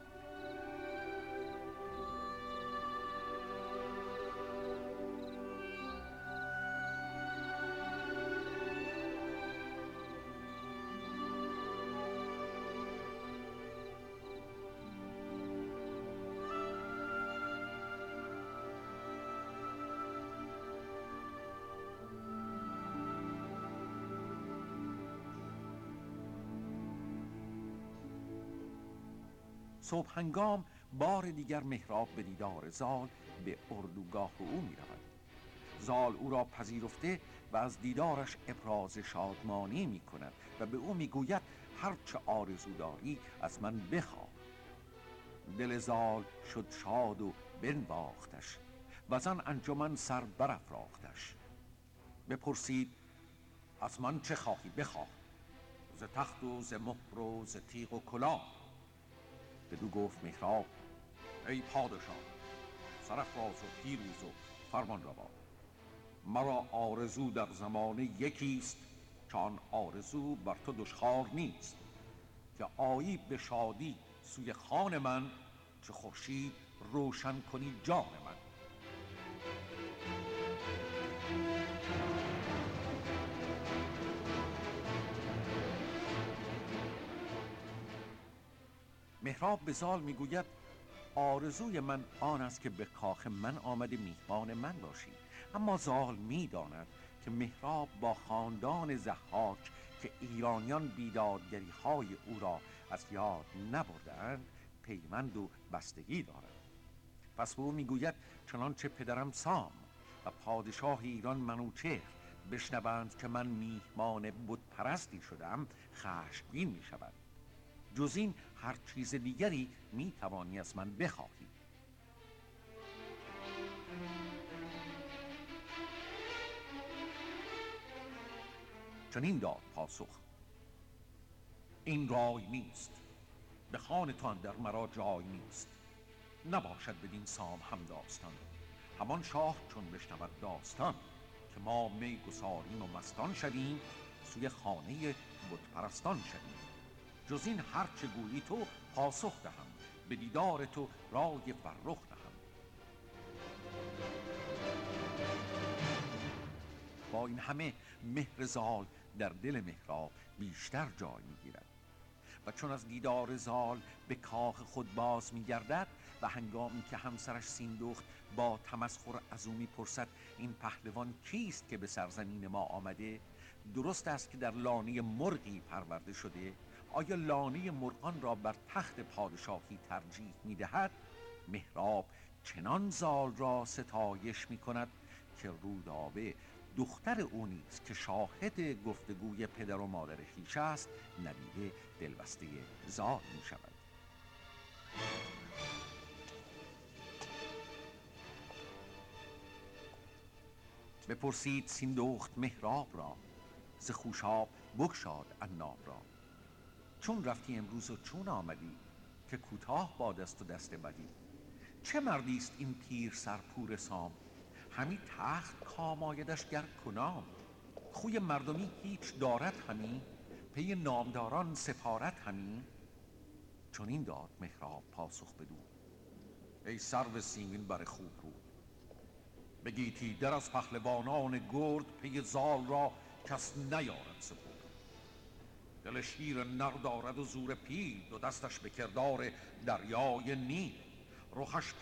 صبح هنگام بار دیگر مهراب به دیدار زال به اردوگاه او می رود زال او را پذیرفته و از دیدارش ابراز شادمانی می کند و به او می گوید هرچه آرزو داری از من بخواه. دل زال شد شاد و بنواختش و زن انجمن سر برافراختش. بپرسید از من چه خواهی؟ بخواه. ز تخت و ز مهر و ز تیغ و کلاه. بدو گفت مهراب ای پادشاه سرفراز و پیروز و فرمان روا مرا آرزو در زمانه یکیست آن آرزو بر تو دشخار نیست که آیی به شادی سوی خان من چه خورشید روشن کنی جان من
مهراب به زال می‌گوید آرزوی من آن است که به کاخ من آمده میهمان من باشی. اما زال می‌داند که مهراب با خاندان زحاک که ایرانیان بیدادگری های او را از یاد نبردند پیوند و بستگی دارد پس به او می‌گوید چنانچه پدرم سام و پادشاه ایران منوچهر بشنوند که من میهمان بود پرستی شدم خشمگین می شود جز این هر چیز دیگری می توانی از من بخواهی. چنین داد پاسخ. این رای نیست. به خان تو در مرا جای نیست. نباشد بدین سام هم داستان. همان شاه چون بشنود داستان که ما می گساریم و مستان شدیم سوی خانه بتپرستان شدیم جز این هرچه گویی تو پاسخ دهم به دیدار تو رای فرخ دهم. با این همه مهر زال در دل مهراب بیشتر جای می‌گیرد. و چون از دیدار زال به کاخ خود باز میگردد و هنگامی که همسرش سیندخت با تمسخر از او می‌پرسد این پهلوان کیست که به سرزمین ما آمده درست است که در لانه مرغی پرورده شده؟ آیا لانه مرغان را بر تخت پادشاهی ترجیح می‌دهد؟ مهراب چنان زال را ستایش می کند که رودابه دختر او نیست که شاهد گفتگوی پدر و مادر خیش است ندیده دلبسته زال می شود بپرسید سیندخت مهراب را ز خوشاب بگشاد عناب را. چون رفتی امروز و چون آمدی که کوتاه باد است و دست بدی. چه مردی است این پیر سرپور سام؟ همی تخت کامایدش گر کنام. خوی مردمی هیچ دارد همی پی نامداران سفارت همی. چون این داد مهراب پاسخ بدو. ای سرو سیمین بر خوب رو. بگیتی در از پهلوانان گرد پی زال را کس نیارد سپرد دل شیر نر دارد و زور پیل دو دستش به کردار دریای نیل. رخش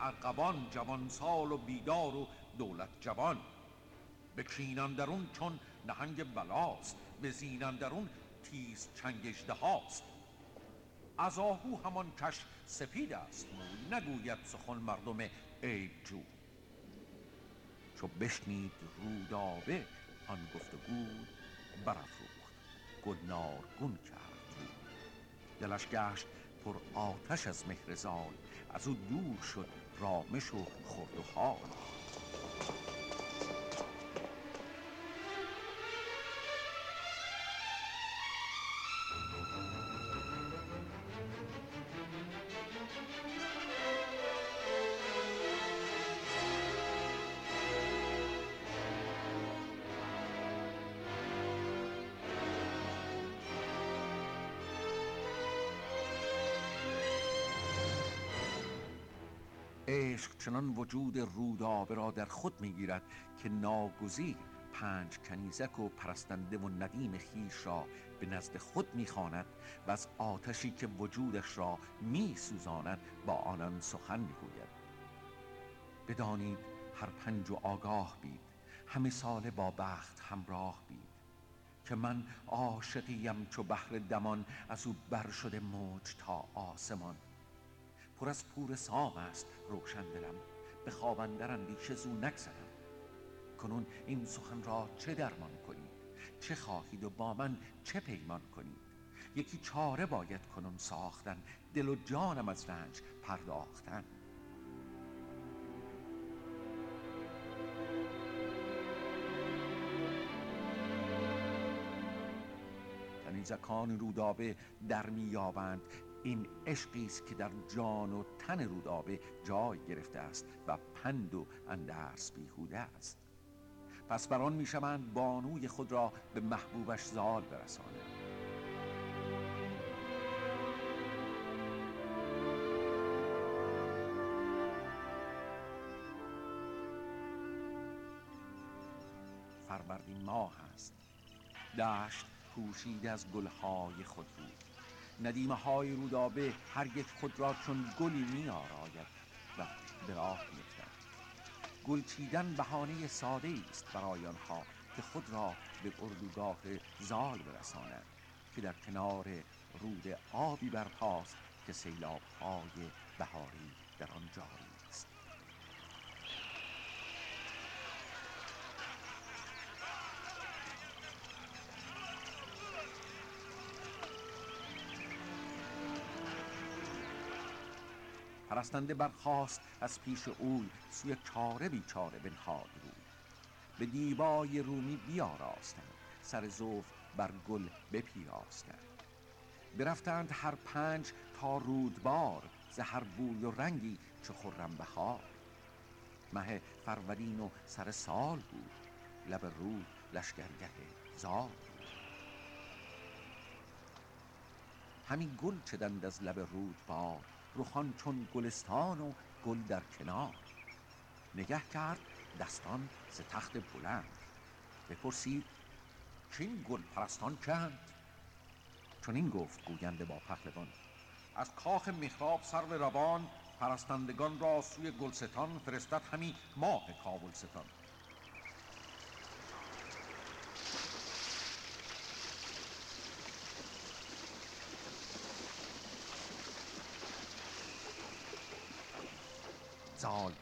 ارقبان جوان سال و بیدار و دولت جوان. به درون چون نهنگ بلاست به درون تیز چنگشده هاست. از آهو همان کش سپید است موی نگوید سخن مردم عیب جو. چو بشنید رودابه آن گفتگو برافروخت. گلنارگون کرد. دلش گشت پر آتش از مهرزال از او دور شد رامش و خورد و حال چنان وجود رودابه را در خود می‌گیرد که ناگزیر پنج کنیزک و پرستنده و ندیم خیش را به نزد خود می‌خواند و از آتشی که وجودش را میسوزاند با آنان سخن می‌گوید. بدانید هر پنج و آگاه بید همه سال با بخت همراه بید. که من عاشقیم چو بحر دمان از او بر شده موج تا آسمان. پر از پور سام است روشن دلم. به خواب اندر اندیشه زو نگذرم کنون این سخن را چه درمان کنید چه خواهید و با من چه پیمان کنید یکی چاره باید کنون ساختن دل و جانم از رنج پرداختن. کنیزکان رودابه در میابند این عشقی است که در جان و تن رودابه جای گرفته است و پند و اندرس بیهوده است. پس بران می‌شوند بانوی خود را به محبوبش زال برسانه. فروردین ماه است. دشت پوشید از گلهای خود بود.
ندیمه های رودابه هر یک خود را چون گلی می آراید و به راه میفتد گل چیدن بهانه ساده است برای آنها که خود را به اردوگاه زال برسانند که در کنار رود آبی برپاست که سیلاب های بهاری در آن جاری پرستنده برخواست از پیش اوی سوی چاره بیچاره بنهاد روی. به دیبای رومی بیاراستند سر زوف بر گل بپیراستند. برفتند هر پنج تا رودبار ز هر بوی و رنگی چو خرم بهار. مه فرورین و سر سال بود لب رود لشکرگه زال بود. همین گل چدند از لب رود بار رخان چون گلستان و گل در کنار. نگه کرد دستان ز تخت بلند. بپرسید چین گل پرستان چند چون این گفت گوینده با پهلوان.
از کاخ مهراب سرو روان پرستندگان را سوی گلستان فرستد همی ماه کابلستان.
زال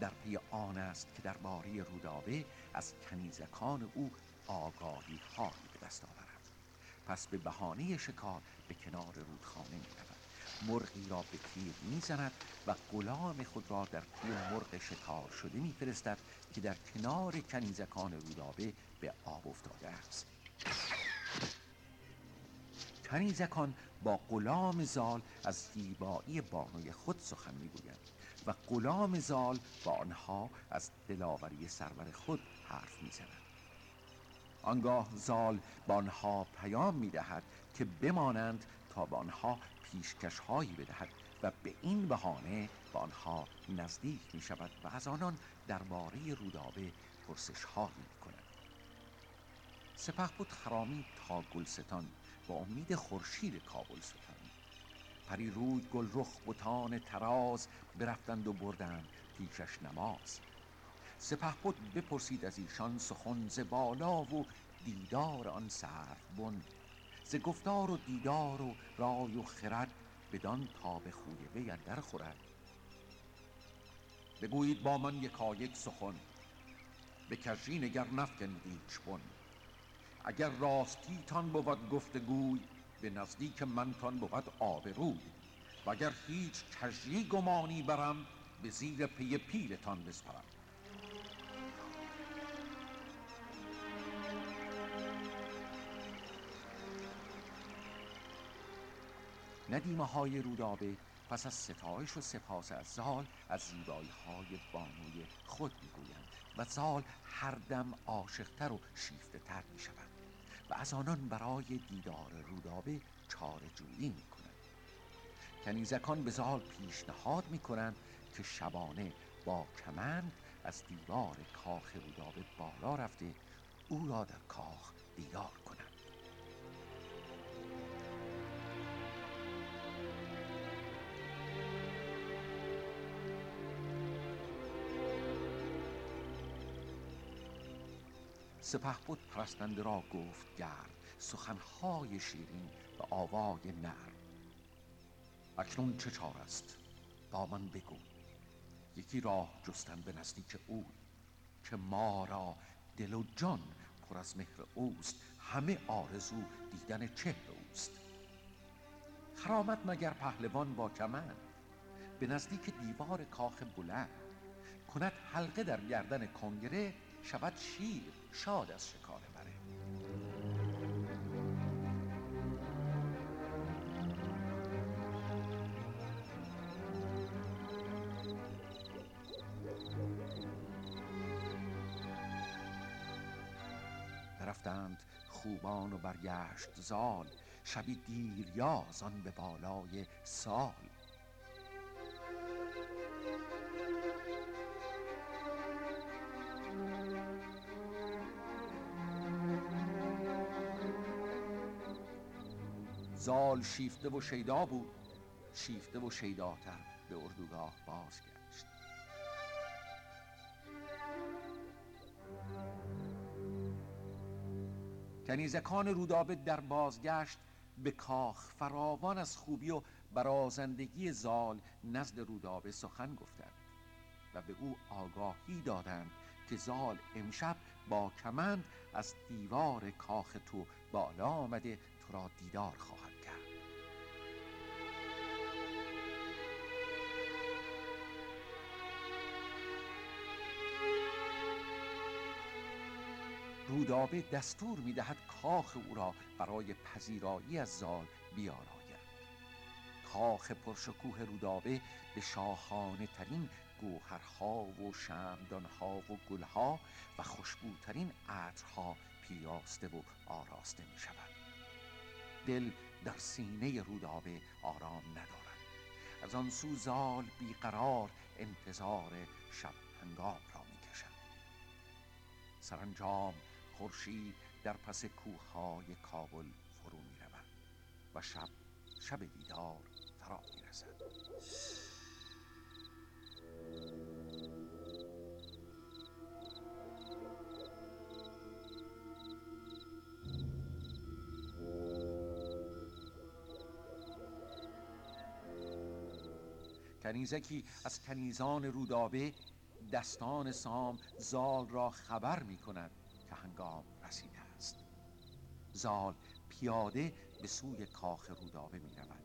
در پی آن است که در باری رودابه از کنیزکان او آگاهی هایی به دست آورد. پس به بهانه شکار به کنار رودخانه می رود. مرغی را به تیر می زند و غلام خود را در پی مرغ شکار شده می فرستد که در کنار کنیزکان رودابه به آب افتاده است. کنیزکان با غلام زال از زیبایی بانوی خود سخن می‌گویند و غلام زال با آنها از دلاوری سرور خود حرف می‌زند. آنگاه زال با آنها پیام می‌دهد که بمانند تا به آنها پیشکش هایی بدهد و به این بهانه به آنها نزدیک می شود و از آنان درباره رودابه پرسش هایی می کند سپه بود خرامی تا گلستان با امید خورشید کابل ستان پری روی گل رخ بتان تراز برفتند و بردند پیشش نماز. سپه بود بپرسید از ایشان سخن ز بالا و دیدار آن سرف بن. ز گفتار و دیدار و رای و خرد بدان تا به خوی وی در خورد.
بگویید با من یکایک سخن. به کژی نگر نفکنید بن. اگر راستیتان بود گفتگوی به نزدیک منتان بود آبروی و اگر هیچ کژی گمانی برم به زیر پی پیلتان بسپرم.
ندیمه های رودابه پس از ستایش و سپاس از زال از زیبایی های بانوی خود می‌گویند و زال هر دم عاشقتر و شیفته تر می و از آنان برای دیدار رودابه چار جویی می کنند کنیزکان به زال پیشنهاد می کنند که شبانه با کمند از دیوار کاخ رودابه بالا رفته او را در کاخ دیدار سپه بود پرستنده را گفت گرد سخنهای شیرین به آوای نر. اکنون چه چار است؟ با من بگو. یکی راه جستن به نزدیک او که ما را دل و جان پر از مهر اوست همه آرزو دیدن چهر اوست. خرامت مگر پهلوان با کمند به نزدیک دیوار کاخ بلند. کند حلقه در گردن کنگره شود شیر. شاد از شکار بره. برفتند خوبان و برگشت زال شبی دیر یازان به بالای سال. زال شیفته و شیدا بود. شیفته و شیداتر به اردوگاه بازگشت. کنیزکان رودابه در بازگشت به کاخ فراوان از خوبی و برازندگی زال نزد رودابه سخن گفتند و به او آگاهی دادند که زال امشب با کمند از دیوار کاخ تو بالا آمده تو را دیدار خواهد رودابه دستور می‌دهد کاخ او را برای پذیرایی از زال بیاراید. کاخ پرشکوه رودابه به شاهانه ترین گوهرها و شمدانها و گلها و خوشبوترین عطرها پیراسته و آراسته می شود دل در سینه رودابه آرام ندارد. از آن سو زال بیقرار انتظار شب هنگام را می کشد سرانجام خورشید در پس کوههای کابل فرو می رود و شب شب دیدار فرا می رسد کنیزکی از کنیزان رودابه دستان سام زال را خبر می کند هنگام رسیده است. زال پیاده به سوی کاخ رودابه می رود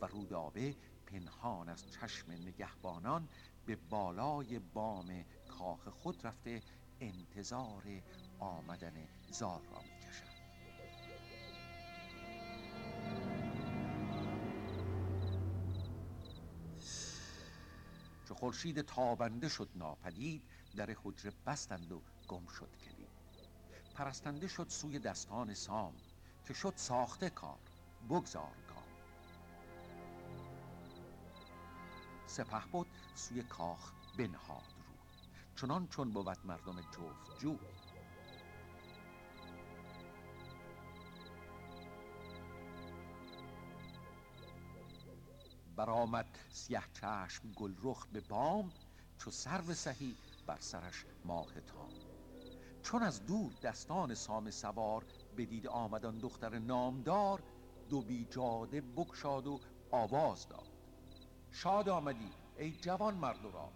و رودابه پنهان از چشم نگهبانان به بالای بام کاخ خود رفته انتظار آمدن زال را می کشد. چو خورشید تابنده شد ناپدید در حجره بستند و گم شد کلید پرستنده شد سوی دستان سام که شد ساخته کار. بگذار گام سپه بود سوی کاخ بنهاد رو. چنان چون بود مردم جفت جو. برآمد سیه چشم گل رخ به بام چو سرو سهی بر سرش ماه تام. چون از دور دستان سام سوار بدید آمدان دختر نامدار دو بیجاده بکشاد و آواز داد. شاد آمدی ای جوان مرد و راد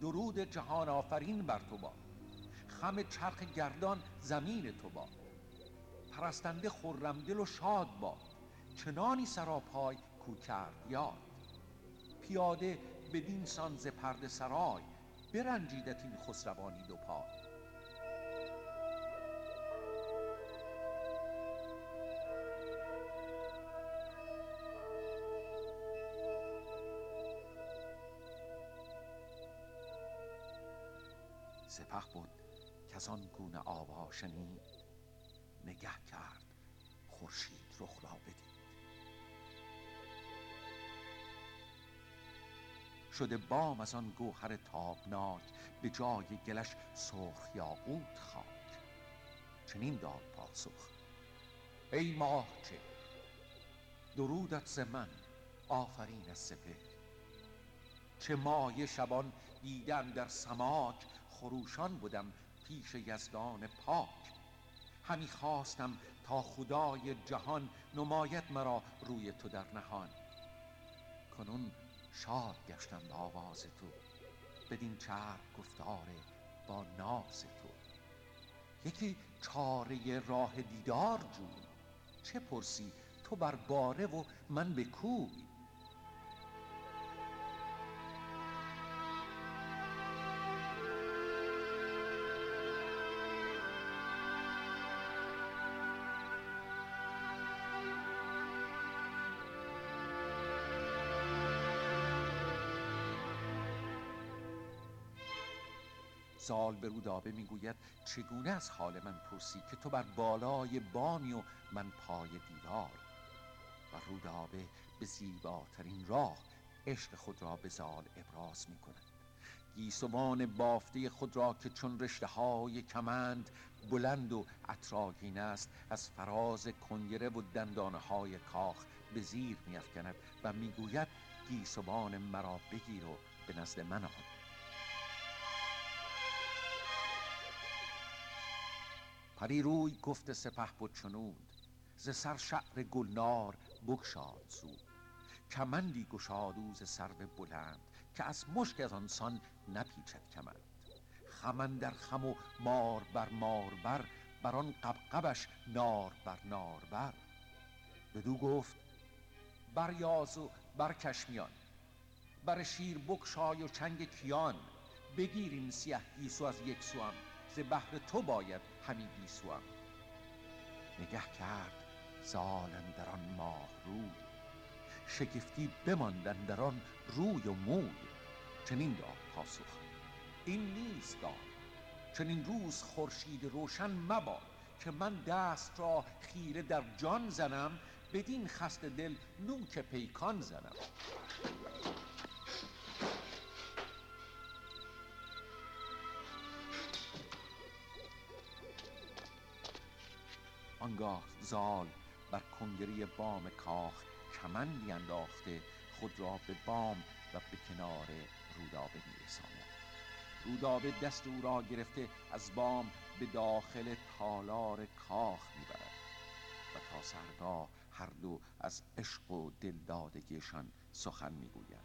درود جهان آفرین بر تو باد. خم چرخ گردان زمین تو باد. پرستنده خرمدل و شاد باد. چنانی سراپای کو کرد یاد. پیاده بدین سان ز پرده سرای برنجیدت این خسروانی دو پای. سپه بود آن گونه آوا شنید نگه کرد خورشید رخ را بدید. شده بام از آن گوهر تابناک به جای گلش سرخ یاقوت خاک. چنین داد پاسخ ای ماه چه؟ درودت ز من آفرین از سپهر چه مایه شبان دیدم در سماک خروشان بودم پیش یزدان پاک. همی خواستم تا خدای جهان نماید مرا روی تو در نهان. کنون شاد گشتم به آواز تو بدین چرب گفتار با ناز تو. یکی چاره راه دیدار جوی چه پرسی تو بر باره و من به کوی؟ زال به رودابه می‌گوید چگونه از حال من پرسی که تو بر بالای بامی و من پای دیوار؟ و رودابه به زیباترین راه عشق خود را به زال ابراز می کند گیسوان بافته خود را که چون رشته های کمند بلند و اطراگین است از فراز کنگره و دندانه های کاخ به زیر میافکند و می‌گوید گیسوان مرا بگیر و به نزد من آن پری روی گفت سپه بود چنود ز سر شعر گلنار بگشاد زود کمندی گشاد او ز سرو بلند که از مشک از آنسان نپیچد کمند. خمن در خم و مار بر مار بر بر آن قبقبش نار بر نار بر. بدو گفت بریاز و برکش میان بر شیر بکشای و چنگ کیان. بگیر این سیه گیسو از یک سوام ز بهر تو باید همی گیسوام نگه کرد زالن در آن ماه روی شگفتی بماندن در آن روی و موی. چنین داد پاسخ این نیست داد چنین روز خورشید روشن مباد که من دست را خیره در جان زنم بدین خست دل نوک پیکان زنم. آنگاه زال بر کنگری بام کاخ کمندی انداخته خود را به بام و به کنار رودابه میرساند. رودابه دست او را گرفته از بام به داخل تالار کاخ می‌برد. و تا سرگاه هر دو از عشق و دلدادگیشان سخن می‌گویند.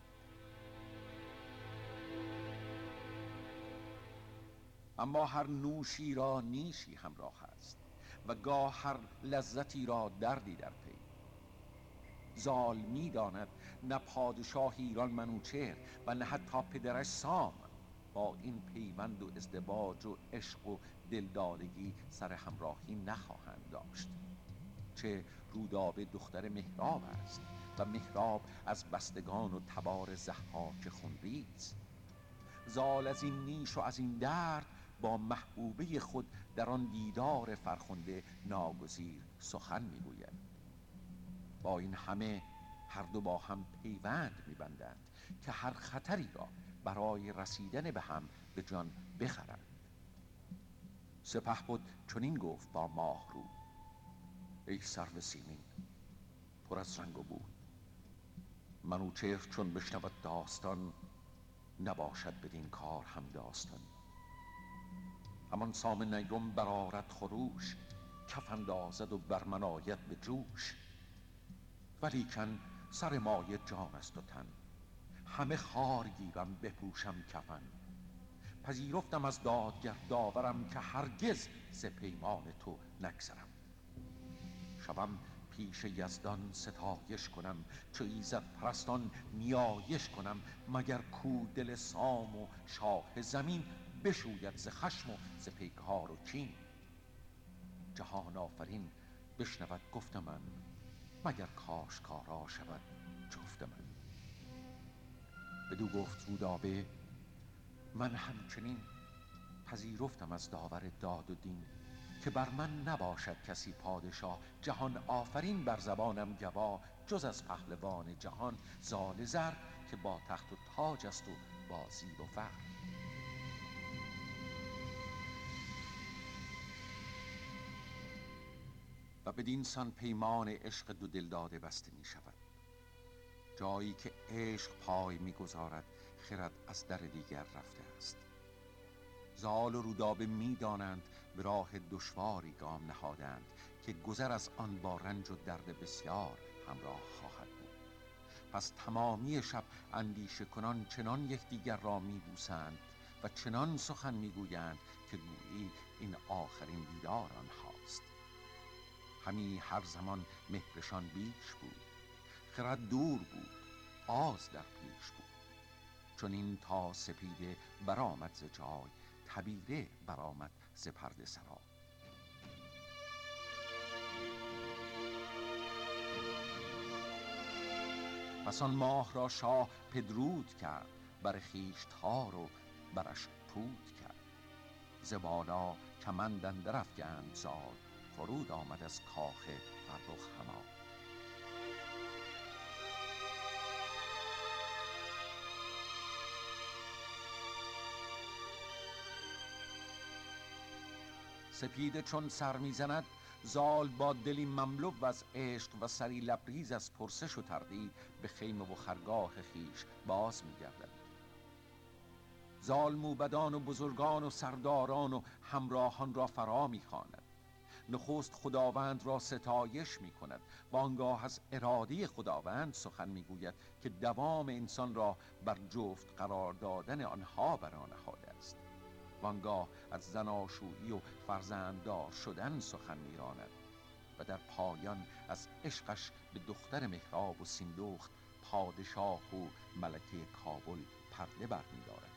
اما هر نوشی را نیشی همراه است. و گاه هر لذتی را دردی در پی. زال می‌داند نه پادشاه ایران منوچهر و نه حتی پدرش سام. با این پیوند و ازدواج و عشق و دلدادگی سر همراهی نخواهند داشت. چه رودابه دختر مهراب است و مهراب از بستگان و تبار زحاک خونریز. زال از این نیش و از این درد با محبوبه خود در آن دیدار فرخنده ناگزیر سخن می‌گوید. با این همه هر دو با هم پیوند میبندند که هر خطری را برای رسیدن به هم به جان بخرند. سپه بود چنین گفت با ماه رو. ای سرو سیمین پر از رنگ و بود منوچهر چون بشنود داستان نباشد بدین کار هم داستان. همان سام نیرم برارت خروش کف اندازد و بر من آید به جوش. ولیکن سر مایه جان است و تن همه خار گیرم بپوشم کفن. پذیرفتم از دادگر داورم که هرگز ز پیمان تو نگذرم. شوم پیش یزدان ستایش کنم چو ایزد پرستان نیایش کنم مگر کو دل سام و شاه زمین بشوید ز خشم و ز پیکار و کین جهان آفرین بشنود گفت من مگر کاشکارا شود جفت من. بدو گفت رودابه من همچنین پذیرفتم از داور داد و دین که بر من نباشد کسی پادشاه. جهان آفرین بر زبانم گوا جز از پهلوان جهان زال زر که با تخت و تاج است و با زیب و فر. و بدین سان پیمان عشق دو دلداده بسته می شود. جایی که عشق پای می‌گذارد خرد از در دیگر رفته است. زال و رودابه می‌دانند به راه دشواری گام نهادند که گذر از آن با رنج و درد بسیار همراه خواهد بود. پس تمامی شب اندیشه کنان چنان یکدیگر را میبوسند و چنان سخن می‌گویند که گویی این آخرین دیدار آنهاست. همی هر زمان مهرشان بیش بود. خرد دور بود آز در پیش بود. چون این تا سپیده برآمد ز جای تبیره برآمد ز پرده سرا پس آن ماه را شاه پدرود کرد بر خویش تار و برش پود کرد. ز بالا کمند اندر افگند زال فرود آمد از کاخ فرخ هما سپیده چون سر می‌زند زال با دلی مملو از عشق و سری لبریز از پرسش و تردید به خیمه و خرگاه خیش باز میگردد. زال موبدان و بزرگان و سرداران و همراهان را فرا می‌خواند. نخست خداوند را ستایش می کند و آنگاه از اراده خداوند سخن می گوید که دوام انسان را بر جفت قرار دادن آنها بر آن نهاده است. وانگاه از زناشویی و فرزنددار شدن سخن میراند و در پایان از عشقش به دختر مهراب و سیندخت پادشاه و ملکه کابل پرده برمیدارد.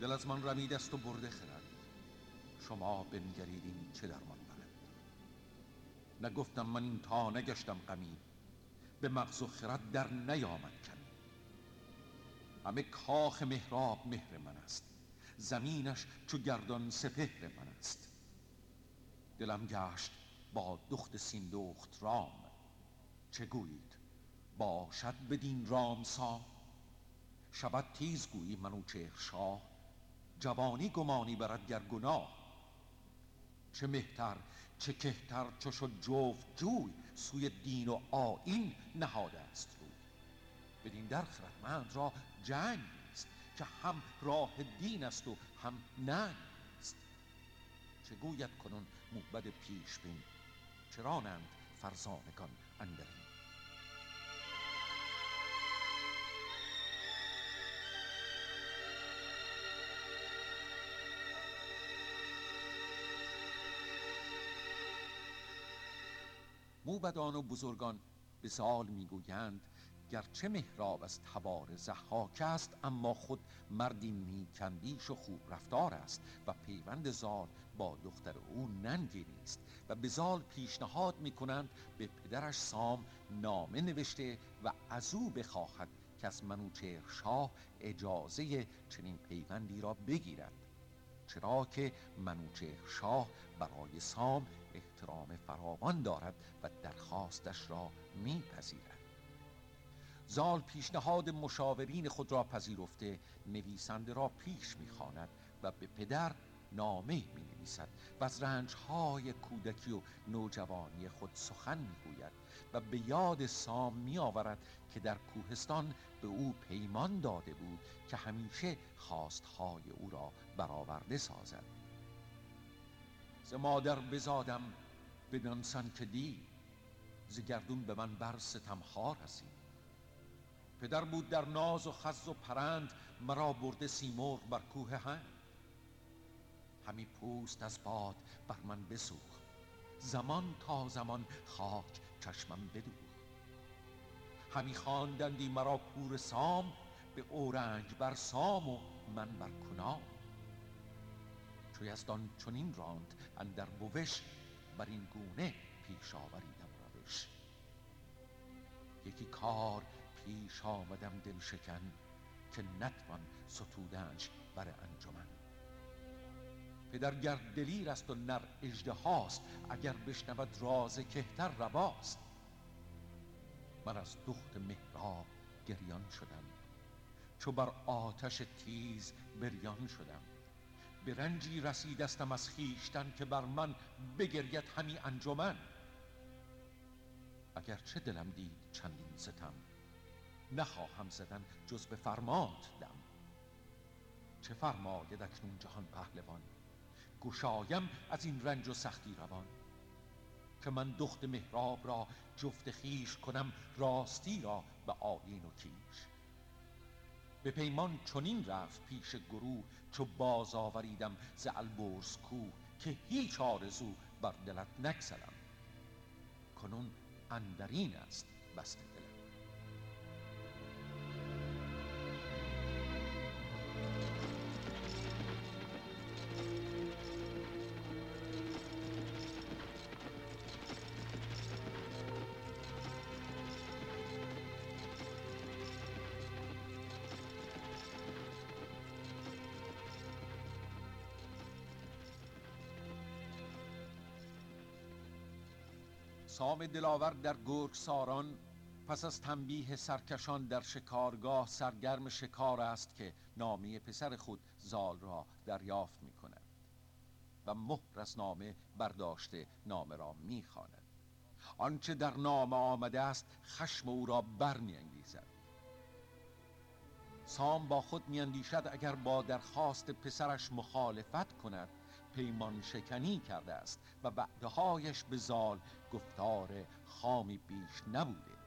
دل از من رمید است و برده خرد. شما بنگرید این چه درمان برد نگفتم من این تا نگشتم غمی. به مغز و خرد در نیامد کمی. همه کاخ مهراب مهر من است. زمینش چو گردان سپهر من است. دلم گشت با دخت سیندخت رام. چه گویید؟ باشد بدین رام سا شبد تیز گویی منوچهر شاه. جوانی گمانی برد گر گناه. چه مهتر چه کهتر چو شد جفت جوی سوی دین و آین نهاده است روی. بدین در خردمند را جنگ است که هم راه دین است و هم ننگ است چه گوید کنون موبد پیش بین چرانند فرزانگان اندرین موبدان و بزرگان به زال می‌گویند گرچه مهراب از تبار زحاک است اما خود مردی نیکندیش و خوب رفتار است و پیوند زال با دختر او ننگی نیست و به زال پیشنهاد می کنند به پدرش سام نامه نوشته و از او بخواهد که از منوچهر شاه اجازه چنین پیوندی را بگیرد. چرا که منوچهر شاه برای سام احترام فراوان دارد و درخواستش را میپذیرد. زال پیشنهاد مشاورین خود را پذیرفته نویسنده را پیش می‌خواند و به پدر نامه می نویسد و از رنجهای کودکی و نوجوانی خود سخن می‌گوید و به یاد سام می آورد که در کوهستان به او پیمان داده بود که همیشه خواستهای او را برآورده سازد. ز مادر بزادم بدانسان که دی ز گردون به من بر ستمها رسید. پدر بود در ناز و خز و پرند مرا برده سیمرغ بر کوه هند همی پوست از باد بر من بسوخت زمان تا زمان خاک چشمم بدوخت همی خواندندی مرا پور سام به اورنج بر سام و من بر کنام. چو یزدان چنین راند اندر بوش بر این گونه پیش آوریدم روش. یکی کار پیش آمدم دل شکن که نتوان ستودنش بر انجمن. پدر گر دلیر است و نر هاست اگر بشنود راز کهتر رواست. من از دخت مهراب گریان شدم. چو بر آتش تیز بریان شدم. به رنجی رسیدستم از خیشتن که بر من بگرید همی انجمن. اگر چه دلم دید چندین ستم نخواهم زدن جز به فرمات دم چه فرماید اکنون جهان پهلوان؟ گشایم از این رنج و سختی روان. که من دخت مهراب را جفت خیش کنم راستی را به آیین و کیش به پیمان چنین رفت پیش گروه چو باز آوریدم ز البرز کو که هیچ آرزو بر دلت نگذرم. کنون اندرین است بسته سام دلاور در گرگ ساران پس از تنبیه سرکشان در شکارگاه سرگرم شکار است که نامی پسر خود زال را دریافت می کند و مهر از نامه برداشته نامه را می خاند. آنچه در نامه آمده است خشم او را برمیانگیزد سام با خود میاندیشد اگر با درخواست پسرش مخالفت کند پیمان شکنی کرده است و وعدههایش به زال گفتار خامی بیش نبوده.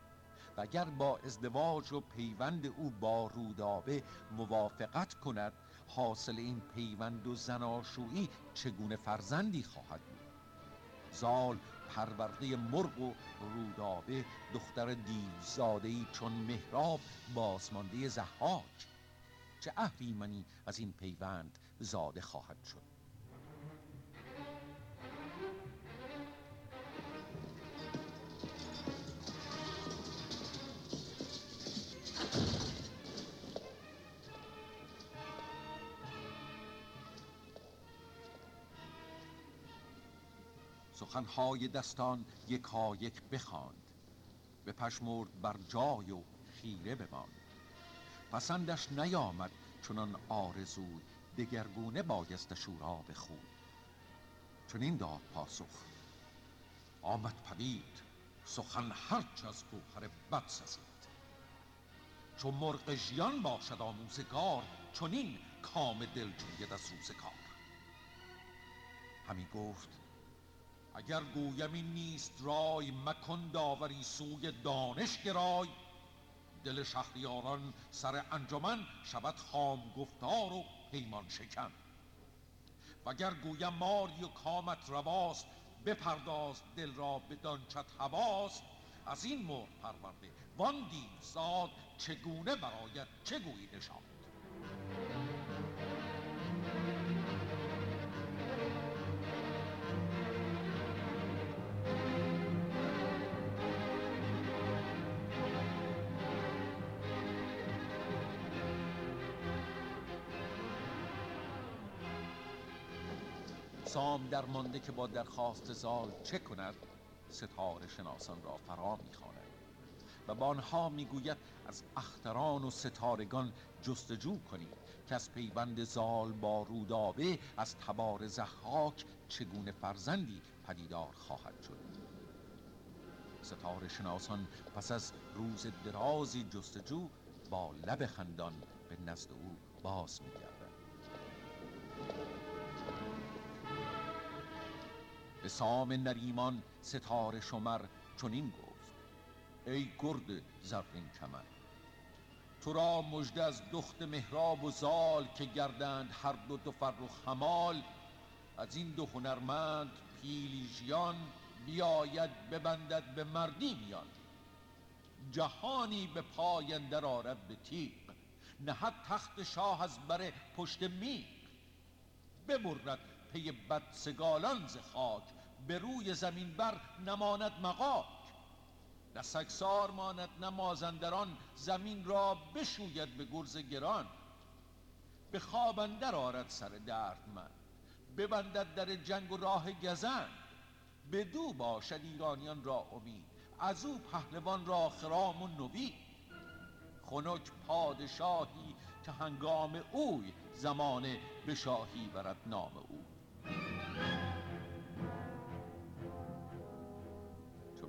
و اگر با ازدواج و پیوند او با رودابه موافقت کند حاصل این پیوند و زناشویی چگونه فرزندی خواهد بود؟ زال پرورده مرغ و رودابه دختر دیوزادهی چون مهراب بازمانده زحاک. چه اهریمنی از این پیوند زاده خواهد شد؟ سخنهای دستان یکا یک بخواند. به پشمرد بر جای و خیره بماند. پسندش نیامد چنان آرزوی دگرگونه بایست را بخود چنین داد پاسخ. آمد پدید سخن هرچ از گوهر بد سزید. چو مرغ ژیان باشد آموزگار چنین کام دل جوید از روزگار. همی گفت اگر گویم این نیست رای مکن داوری سوی دانش گرای دل شهریاران سر انجمن شود خام گفتار و پیمان شکن. وگر گویم ماری و کامت رواست بپرداز دل را به دانچت هواست. از این مرد پرورده وان دیو زاد چگونه براید چه گویی نشان سام در مانده که با درخواست زال چه کند ستاره شناسان را فرا می‌خواند. و با آنها می‌گوید از اختران و ستارگان جستجو کنید که از پیوند زال با رودابه از تبار زحاک چگونه فرزندی پدیدار خواهد شد. ستاره شناسان پس از روز درازی جستجو با لب خندان به نزد او باز میگردند. به سام نریمان ستاره شمر چنین گفت ای گرد زرین کمر تو را مژده از دخت مهراب و زال که گردند هر دو دو و خمال از این دو هنرمند پیلیژیان بیاید ببندد به مردی میان. جهانی به پای اندر آرد به تیغ نهد تخت شاه از بر پشت میغ. ببرد پی بدسگالان ز خاک به روی زمین بر نماند مقاک نه سگسار ماند نه مازندران زمین را بشوید به گرز گران. به خواب اندر آرد سر من ببندد در جنگ و راه گزند. بدو باشد ایرانیان را امید از او پهلوان را خرام و نوید. خنک پادشاهی که هنگام اوی زمانه به شاهی برد نام او.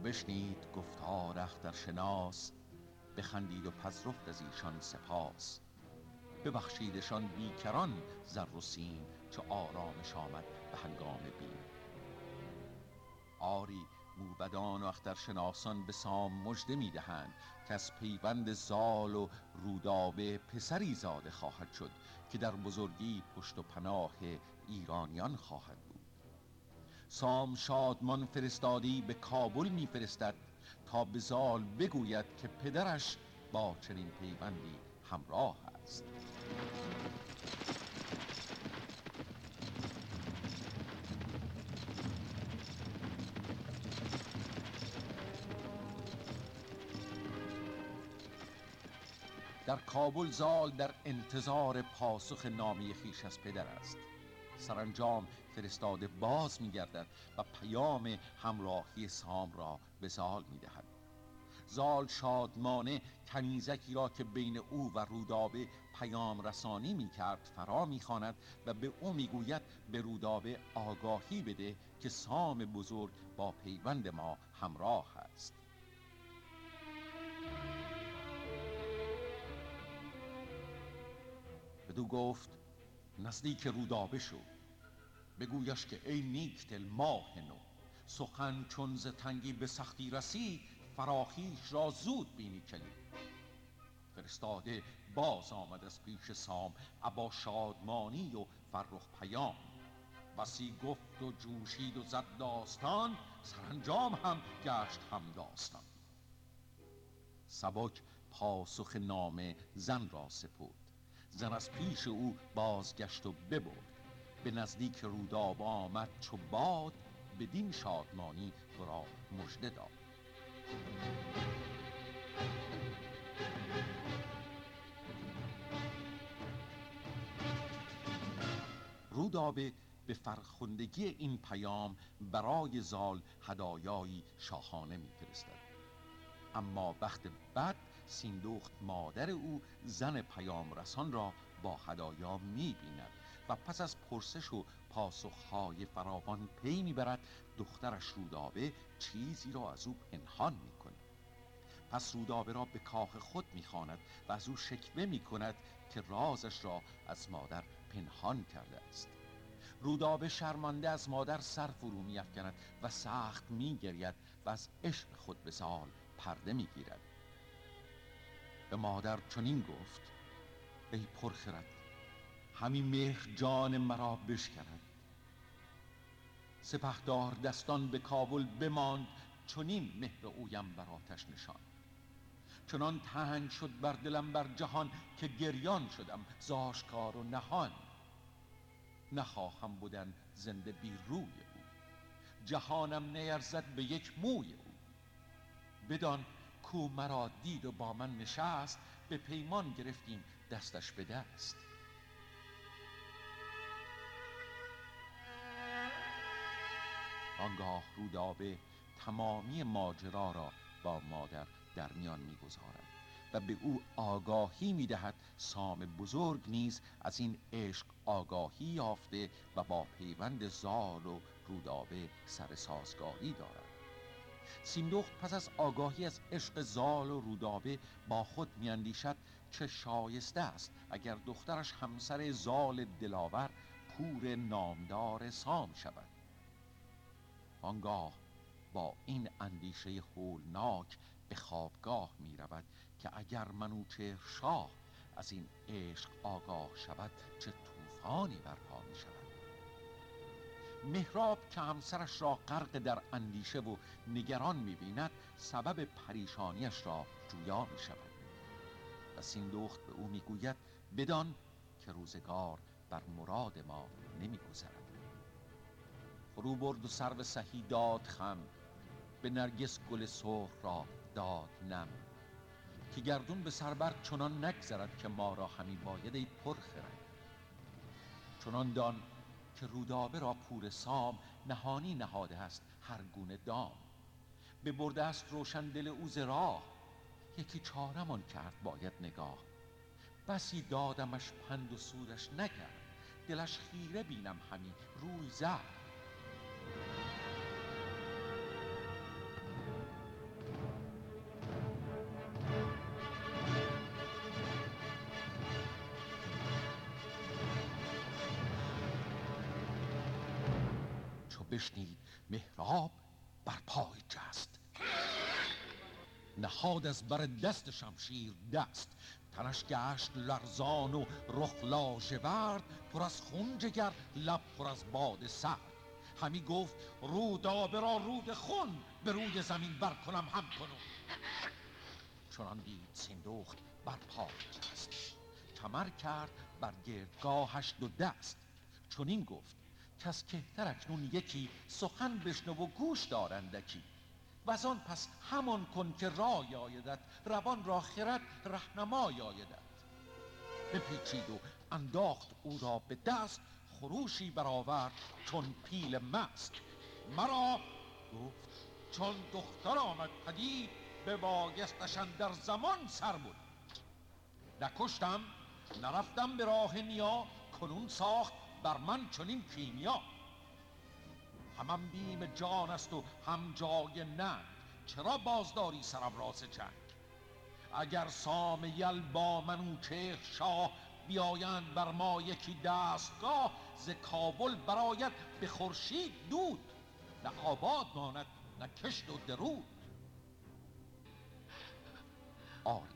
بشنید گفتار اختر شناس بخندید و پذرفت از ایشان سپاس. ببخشیدشان بیکران زر و سیم چو آرامش آمد به هنگام بیم. آری موبدان و اخترشناسان به سام مژده می‌دهند که از پیوند زال و رودابه پسری زاده خواهد شد که در بزرگی پشت و پناه ایرانیان خواهد سام شادمان فرستادی به کابل میفرستد تا به زال بگوید که پدرش با چنین پیوندی همراه است. در کابل زال در انتظار پاسخ نامی خیش از پدر است. سرانجام فرستاده باز میگردد و پیام همراهی سام را به زال می‌دهد. زال شادمانه کنیزکی را که بین او و رودابه پیام رسانی می کرد فرا می خاند و به او می گوید به رودابه آگاهی بده که سام بزرگ با پیوند ما همراه است. بدو گفت نزدیک رودابه شو. بگویش که ای نیک دل ماه نو سخن چون ز تنگی به سختی رسید فراخیش را زود بینی کلید فرستاده باز آمد از پیش سام ابا شادمانی و فرخ پیام. بسی گفت و جوشید و زد داستان سرانجام هم گشت هم داستان. سبک پاسخ نامه زن را سپود زن از پیش او بازگشت و ببرد. به نزدیک روداب آمد چو باد بدین شادمانی تو را مژده داد. رودابه به فرخندگی این پیام برای زال هدایایی شاهانه میفرستد. اما وقت بعد سیندخت مادر او زن پیام رسان را با هدایا می‌بیند. و پس از پرسش و پاسخهای فراوان پی می‌برد دخترش رودابه چیزی را از او پنهان می‌کنه پس رودابه را به کاخ خود می‌خواند و از او شکوه می‌کند که رازش را از مادر پنهان کرده است. رودابه شرمانده از مادر سر فرو میافکند و سخت میگرید و از عشق خود به سال پرده می‌گیرد. به مادر چنین گفت ای پرخرد همین مهر جان مرا بشکند. سپهدار دستان به کابل بماند چنین مهر اویم بر آتش نشان. چنان تنگ شد بر دلم بر جهان که گریان شدم زاشکار و نهان. نخواهم بودن زنده بی روی او. جهانم نیرزد به یک موی او. بدان کو مرا دید و با من نشست به پیمان گرفتیم دستش به دست. آنگاه رودابه تمامی ماجرا را با مادر در میان می‌گذارد و به او آگاهی می‌دهد. سام بزرگ نیز از این عشق آگاهی یافته و با پیوند زال و رودابه سر سازگاری دارد. سیندخت پس از آگاهی از عشق زال و رودابه با خود میاندیشد چه شایسته است اگر دخترش همسر زال دلاور پور نامدار سام شود. آنگاه با این اندیشه هولناک به خوابگاه می رود که اگر منوچهر شاه از این عشق آگاه شود چه طوفانی برپا می شود. مهراب که همسرش را غرق در اندیشه و نگران می بیند سبب پریشانیش را جویا می شود. و سیندخت به او می گوید بدان که روزگار بر مراد ما نمی گذرد. فرو برد و سرو سهی داد خم. به نرگس گل سرخ را داد نم. که گردون به سربر چنان نگذرد که ما را همی باید ای پر خرد چنان دان که رودابه را پور سام نهانی نهاده است هر گونه دام. به برده است روشن دل او راه یکی چارمان کرد باید نگاه. بسی دادمش پند و سودش نکرد دلش خیره بینم همی روی زرد بشنید مهراب بر پای جست. نهاد از بر دست شمشیر دست. تنش گشت لرزان و رخ لاژورد پر از خون جگر لب پر از باد سرد. همی گفت رودابه را رود خون به روی زمین بر کنم هم کنم چنان دید سیندخت بر پای جست کمر کرد بر گردگاهش دو دست. چنین گفت کس کهتر اکنون یکی سخن بشنو و گوش دارندکی و از آن پس همان کن که رای آیدد روان را خرد رهنمای آیدد بپیچید و انداخت او را به دست خروشی برآورد چون پیل مست. مرا گفت چون دختر آمد پدید
به بایستشن در زمان سر بود نکشتم نرفتم به راه نیا کنون ساخت بر من چنین کیمیا همم بیم جان است و هم جای ننگ چرا بازداری سرم راز جنگ؟ اگر سام یل با منوچهر شاه بیایند بر ما یکی دستگاه ز کابل براید به خورشید دود. نه آباد ماند نه کشت و درود. آری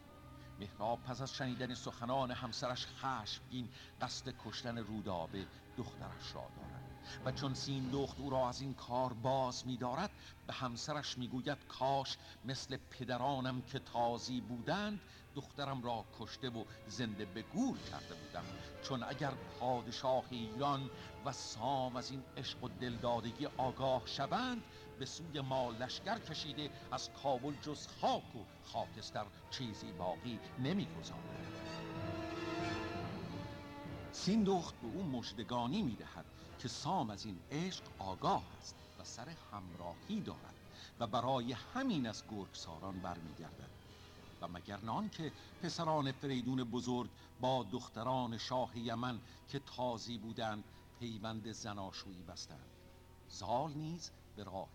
مهراب پس از شنیدن سخنان همسرش خشمگین قصد کشتن رودابه دخترش را دارد. و چون سین دخت او را از این کار باز می‌دارد به همسرش می‌گوید کاش مثل پدرانم که تازی بودند دخترم را کشته و زنده به گور کرده بودم. چون اگر پادشاه ایران و سام از این عشق و دلدادگی آگاه شوند به سوی ما لشکر کشیده از کابل جز خاک و خاکستر چیزی باقی نمی‌گذارد. سیندخت به او مشدگانی می‌دهد که سام از این عشق آگاه است و سر همراهی دارد و برای همین از گرگساران برمیگردد. و مگر نان که پسران فریدون بزرگ با دختران شاه یمن که تازی بودند پیوند زناشویی بستند. زال نیز به راه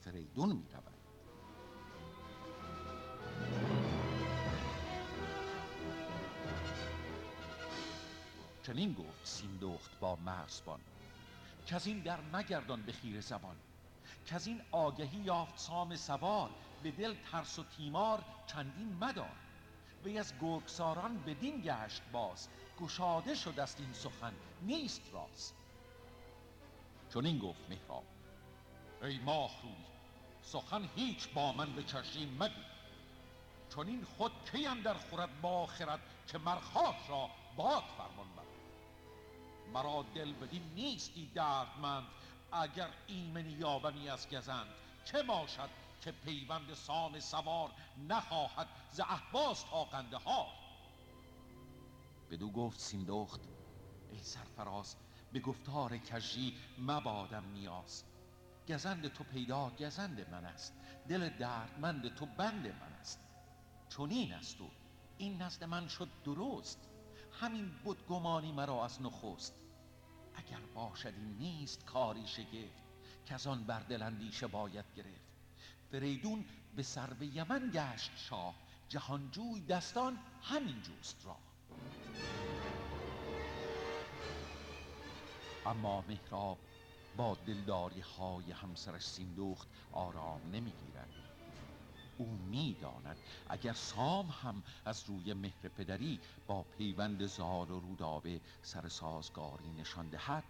فریدون می رود چنین گفت سیندخت با مرسبان که از این در مگردان به خیر زبان که از این آگهی یافت سام سوار به دل ترس و تیمار چندین مدار. وی از گرگساران بدین گشت باز گشاده شد است این سخن نیست راست چون این گفت مهراب ای ماه سخن هیچ با من به چشیم مگو. چون این خود کیم در خورد با خرد که مرخاش را باد فرمان بر مرا دل بدین نیستی دردمند اگر ایمنی یابمی از گزند چه باشد که پیوند سام سوار نخواهد ز احباس تا قنده ها. بدو گفت سیندخت ای سرفراز به گفتار کژی مبادم نیاز. گزند تو پیدا گزند من است. دل دردمند تو بند من است. چنین است و این نزد من شد درست. همین بود گمانی مرا از نخست. اگر باشد این نیست کاری شگفت که از آن بر دل اندیشه باید گرفت. فریدون به سر به یمن گشت شاه. جهانجوی دستان همین جوست را. اما مهراب با دلداری های همسرش سیندخت آرام نمی‌گیرد. او می‌داند اگر سام هم از روی مهر پدری با پیوند زال و رودابه سر سازگاری نشان دهد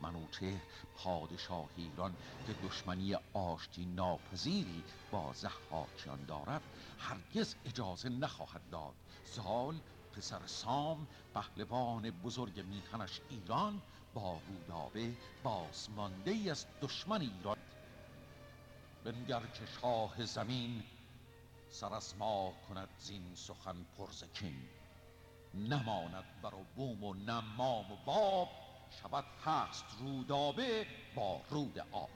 منوچهر پادشاه ایران که دشمنی آشتی ناپذیری با زحاکیان دارد هرگز اجازه نخواهد داد. زال پسر سام پهلوان بزرگ میهنش ایران با رودابه بازمانده از دشمن ایران. بنگر که شاه زمین سر از ما کند زین سخن پرزکین نماند بر و بوم و نمام و باب شود هست رودابه با رود آب.